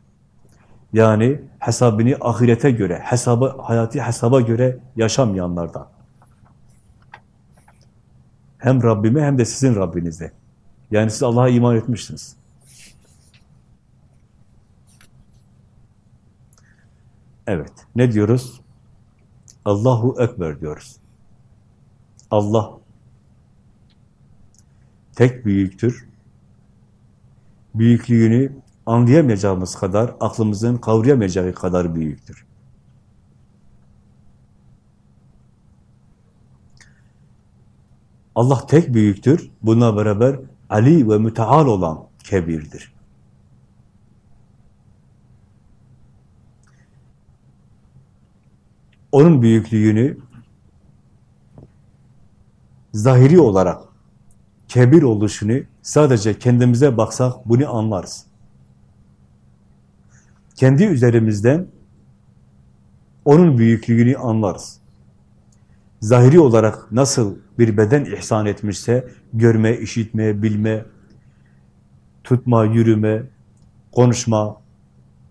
Yani hesabını ahirete göre, hesabı, hayati hesaba göre yaşamayanlardan. Hem Rabbime hem de sizin Rabbinize. Yani siz Allah'a iman etmişsiniz. Evet. Ne diyoruz? Allahu Ekber diyoruz. Allah tek büyüktür. Büyüklüğünü anlayamayacağımız kadar, aklımızın kavrayamayacağı kadar büyüktür. Allah tek büyüktür. Buna beraber Ali ve müteal olan kebirdir. onun büyüklüğünü zahiri olarak kebir oluşunu sadece kendimize baksak bunu anlarız. Kendi üzerimizden onun büyüklüğünü anlarız. Zahiri olarak nasıl bir beden ihsan etmişse, görme, işitme, bilme, tutma, yürüme, konuşma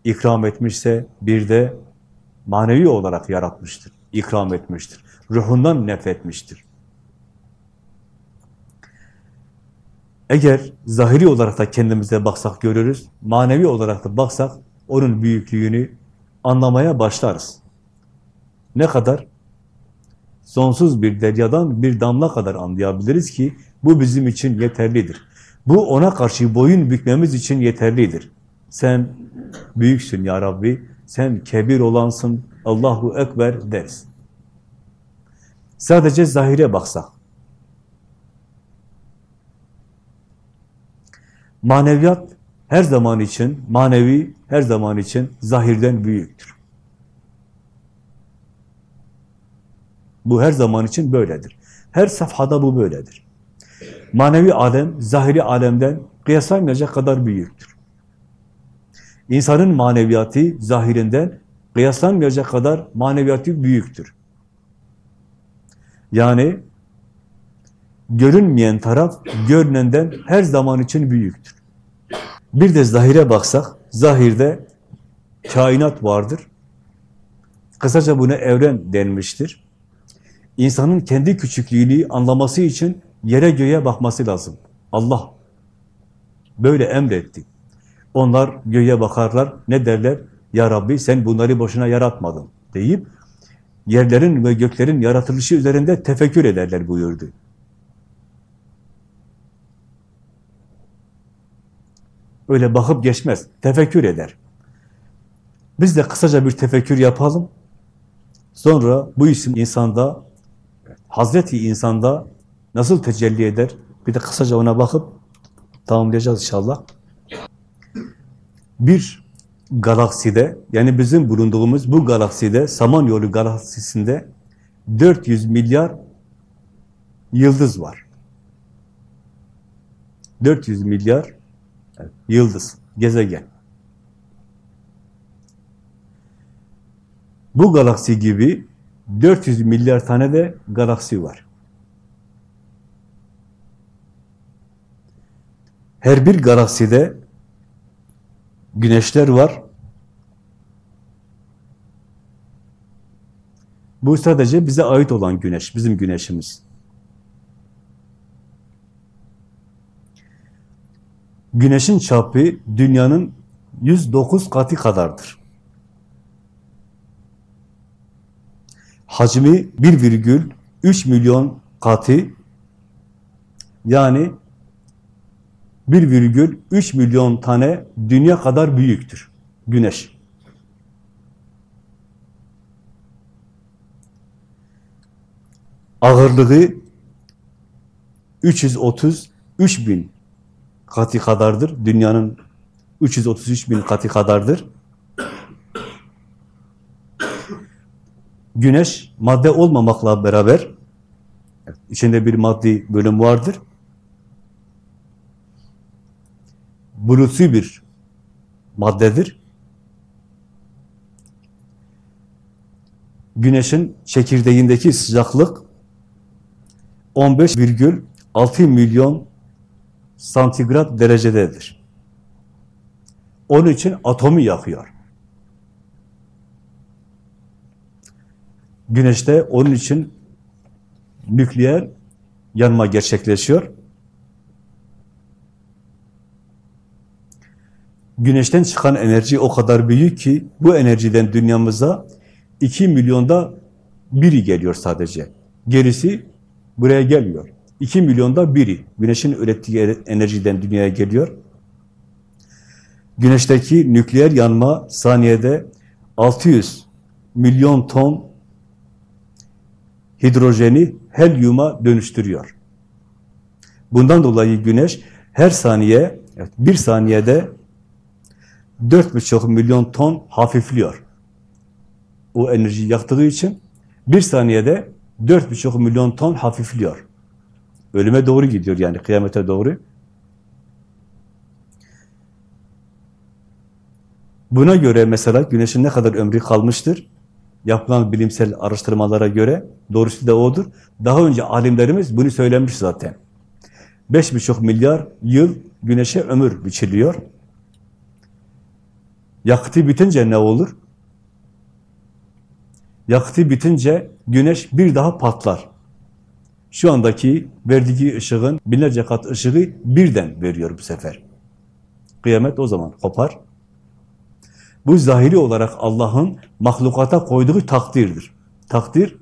ikram etmişse, bir de manevi olarak yaratmıştır, ikram etmiştir. Ruhundan nefretmiştir. Eğer zahiri olarak da kendimize baksak görürüz, manevi olarak da baksak onun büyüklüğünü anlamaya başlarız. Ne kadar? Sonsuz bir deryadan bir damla kadar anlayabiliriz ki bu bizim için yeterlidir. Bu ona karşı boyun bükmemiz için yeterlidir. Sen büyüksün ya Rabbi, sen kebir olansın, Allahu Ekber deriz. Sadece zahire baksak. Maneviyat her zaman için, manevi her zaman için zahirden büyüktür. Bu her zaman için böyledir. Her safhada bu böyledir. Manevi alem, zahiri alemden kıyaslamayacak kadar büyüktür. İnsanın maneviyatı zahirinden kıyaslanmayacak kadar maneviyatı büyüktür. Yani görünmeyen taraf görünenden her zaman için büyüktür. Bir de zahire baksak, zahirde kainat vardır. Kısaca buna evren denmiştir. İnsanın kendi küçüklüğünü anlaması için yere göğe bakması lazım. Allah böyle emretti. Onlar göğe bakarlar, ne derler? Ya Rabbi sen bunları boşuna yaratmadın deyip yerlerin ve göklerin yaratılışı üzerinde tefekkür ederler buyurdu. Öyle bakıp geçmez, tefekkür eder. Biz de kısaca bir tefekkür yapalım. Sonra bu isim insanda, Hazreti insanda nasıl tecelli eder? Bir de kısaca ona bakıp tamamlayacağız inşallah. Bir galakside, yani bizim bulunduğumuz bu galakside, Samanyolu galaksisinde 400 milyar yıldız var. 400 milyar yıldız, gezegen. Bu galaksi gibi 400 milyar tane de galaksi var. Her bir galakside güneşler var. Bu sadece bize ait olan güneş, bizim güneşimiz. Güneşin çapı dünyanın 109 katı kadardır. Hacmi 1,3 milyon katı yani 1,3 milyon tane dünya kadar büyüktür. Güneş. Ağırlığı 333 bin katı kadardır. Dünyanın 333 bin katı kadardır. Güneş madde olmamakla beraber içinde bir maddi bölüm vardır. Bulutsu bir maddedir. Güneşin çekirdeğindeki sıcaklık 15,6 milyon santigrat derecededir. Onun için atomu yakıyor. Güneşte onun için nükleer yanma gerçekleşiyor. Güneşten çıkan enerji o kadar büyük ki bu enerjiden dünyamıza 2 milyonda biri geliyor sadece. Gerisi buraya gelmiyor. 2 milyonda biri güneşin ürettiği enerjiden dünyaya geliyor. Güneşteki nükleer yanma saniyede 600 milyon ton hidrojeni helyuma dönüştürüyor. Bundan dolayı güneş her saniye, evet, bir saniyede 4,5 milyon ton hafifliyor. O enerjiyi yaktığı için Bir saniyede dört buçuk milyon ton hafifliyor. Ölüme doğru gidiyor yani kıyamete doğru. Buna göre mesela güneşin ne kadar ömrü kalmıştır? Yapılan bilimsel araştırmalara göre doğrusu da odur. Daha önce alimlerimiz bunu söylemiş zaten. Beş buçuk milyar yıl güneşe ömür biçiliyor. Yakıtı bitince ne olur? Yakıtı bitince güneş bir daha patlar. Şu andaki verdiği ışığın binlerce kat ışığı birden veriyor bu sefer. Kıyamet o zaman kopar. Bu zahiri olarak Allah'ın mahlukata koyduğu takdirdir. Takdir,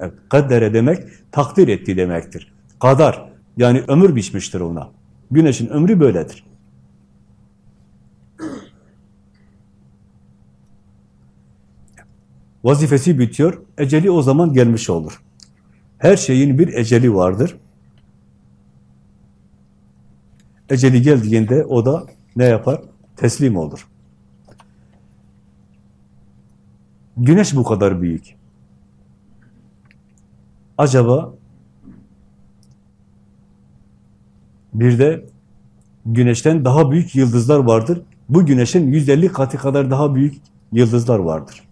evet, kaddere demek, takdir etti demektir. Kadar, yani ömür biçmiştir ona. Güneşin ömrü böyledir. Vazifesi bitiyor, eceli o zaman gelmiş olur. Her şeyin bir eceli vardır. Eceli geldiğinde o da ne yapar? Teslim olur. Güneş bu kadar büyük. Acaba bir de güneşten daha büyük yıldızlar vardır. Bu güneşin 150 katı kadar daha büyük yıldızlar vardır.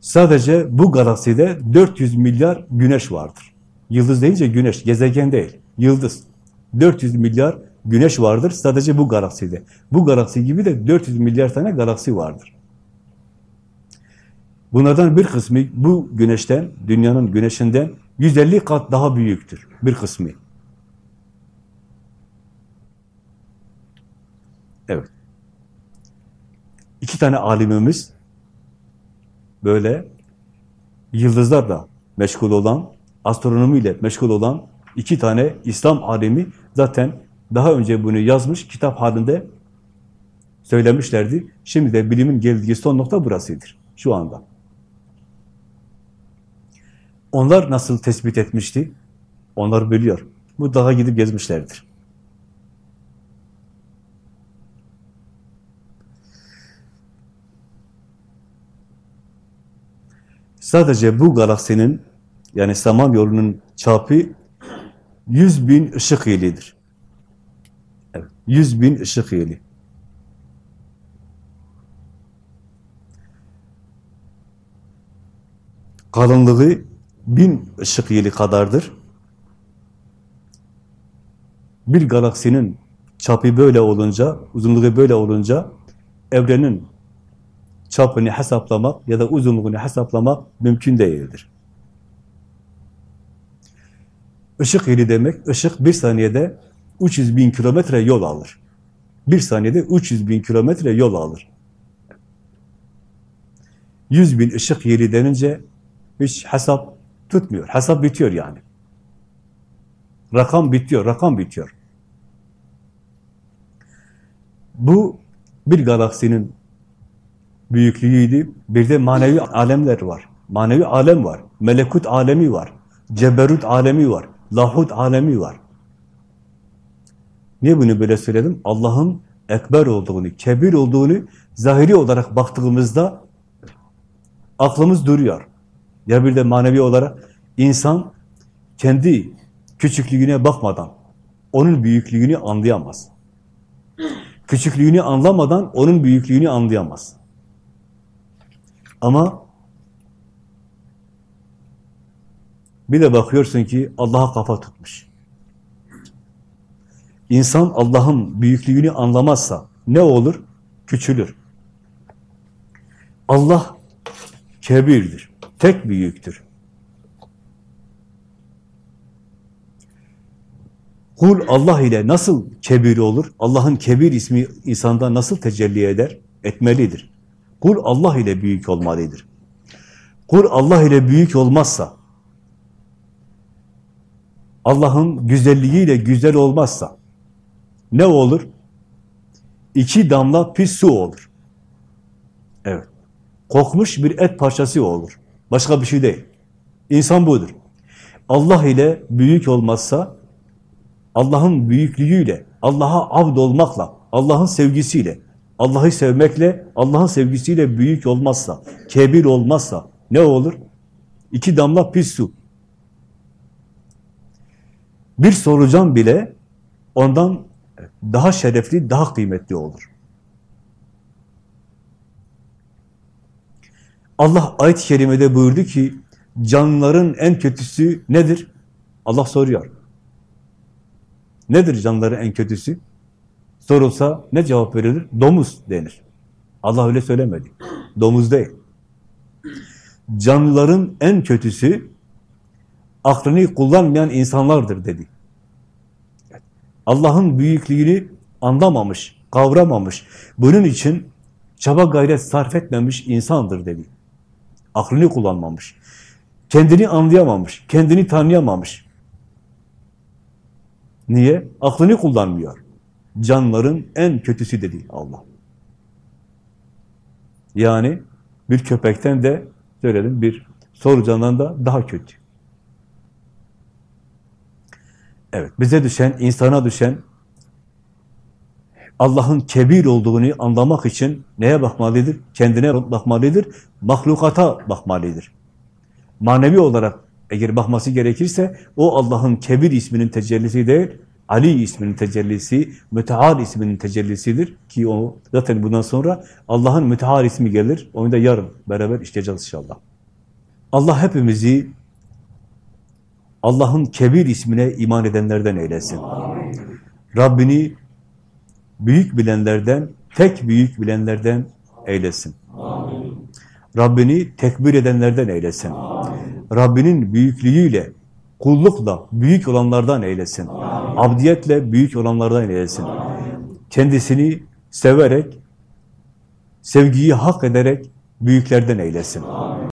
Sadece bu galakside 400 milyar güneş vardır. Yıldız deyince güneş, gezegen değil, yıldız. 400 milyar güneş vardır sadece bu galakside. Bu galaksi gibi de 400 milyar tane galaksi vardır. Bunlardan bir kısmı bu güneşten, dünyanın güneşinden 150 kat daha büyüktür bir kısmı. Evet. İki tane alimimiz böyle yıldızlarla meşgul olan, astronomiyle meşgul olan iki tane İslam alimi zaten daha önce bunu yazmış, kitap halinde söylemişlerdi. Şimdi de bilimin geldiği son nokta burasıdır, şu anda. Onlar nasıl tespit etmişti? Onlar biliyor. Bu daha gidip gezmişlerdir. Sadece bu galaksinin yani Samanyolu'nun çapı 100 bin ışık yılıdır. 100 bin ışık yılı. Kalınlığı bin ışık yılı kadardır. Bir galaksinin çapı böyle olunca, uzunluğu böyle olunca evrenin çapını hesaplamak ya da uzunluğunu hesaplamak mümkün değildir. Işık yılı demek, ışık bir saniyede 300 bin kilometre yol alır. Bir saniyede 300 bin kilometre yol alır. 100 bin ışık yılı denince hiç hesap tutmuyor. Hesap bitiyor yani. Rakam bitiyor, rakam bitiyor. Bu bir galaksinin büyüklüğüydü. Bir de manevi alemler var. Manevi alem var. Melekut alemi var. Ceberut alemi var. Lahut alemi var. Niye bunu böyle söyledim? Allah'ın ekber olduğunu, kebir olduğunu zahiri olarak baktığımızda aklımız duruyor. Ya bir de manevi olarak insan kendi küçüklüğüne bakmadan onun büyüklüğünü anlayamaz. Küçüklüğünü anlamadan onun büyüklüğünü anlayamaz. Ama bir de bakıyorsun ki Allah'a kafa tutmuş. İnsan Allah'ın büyüklüğünü anlamazsa ne olur? Küçülür. Allah kebirdir. Tek büyüktür. Kul Allah ile nasıl kebir olur? Allah'ın kebir ismi insanda nasıl tecelli eder? Etmelidir. Kul Allah ile büyük olmalıdır. Kul Allah ile büyük olmazsa, Allah'ın güzelliğiyle güzel olmazsa ne olur? İki damla pis su olur. Evet. Kokmuş bir et parçası olur. Başka bir şey değil. İnsan budur. Allah ile büyük olmazsa Allah'ın büyüklüğüyle, Allah'a avd olmakla, Allah'ın sevgisiyle, Allah'ı sevmekle, Allah'ın sevgisiyle büyük olmazsa, kebir olmazsa ne olur? İki damla pis su. Bir solucan bile ondan daha şerefli, daha kıymetli olur. Allah ayet-i kerimede buyurdu ki, canlıların en kötüsü nedir? Allah soruyor. Nedir canlıların en kötüsü? Sorulsa ne cevap verilir? Domuz denir. Allah öyle söylemedi. Domuz değil. Canlıların en kötüsü aklını kullanmayan insanlardır dedi. Allah'ın büyüklüğünü anlamamış, kavramamış, bunun için çaba gayret sarf etmemiş insandır dedi. Aklını kullanmamış, kendini anlayamamış, kendini tanıyamamış. Niye? Aklını kullanmıyor. Canların en kötüsü dedi Allah. Yani bir köpekten de söyledim bir solucandan da daha kötü. Evet, bize düşen, insana düşen Allah'ın kebir olduğunu anlamak için neye bakmalıdır? Kendine bakmalıdır, mahlukata bakmalıdır. Manevi olarak eğer bakması gerekirse o Allah'ın kebir isminin tecellisi değil, Ali isminin tecellisi, Müteal isminin tecellisidir ki o zaten bundan sonra Allah'ın Müteal ismi gelir. Onu da yarın beraber işleyeceğiz inşallah. Allah hepimizi Allah'ın kebir ismine iman edenlerden eylesin. Rabbini büyük bilenlerden, tek büyük bilenlerden eylesin. Rabbini tekbir edenlerden eylesin. Rabbinin büyüklüğüyle, kullukla büyük olanlardan eylesin. Abdiyetle büyük olanlardan eylesin. Kendisini severek, sevgiyi hak ederek büyüklerden eylesin.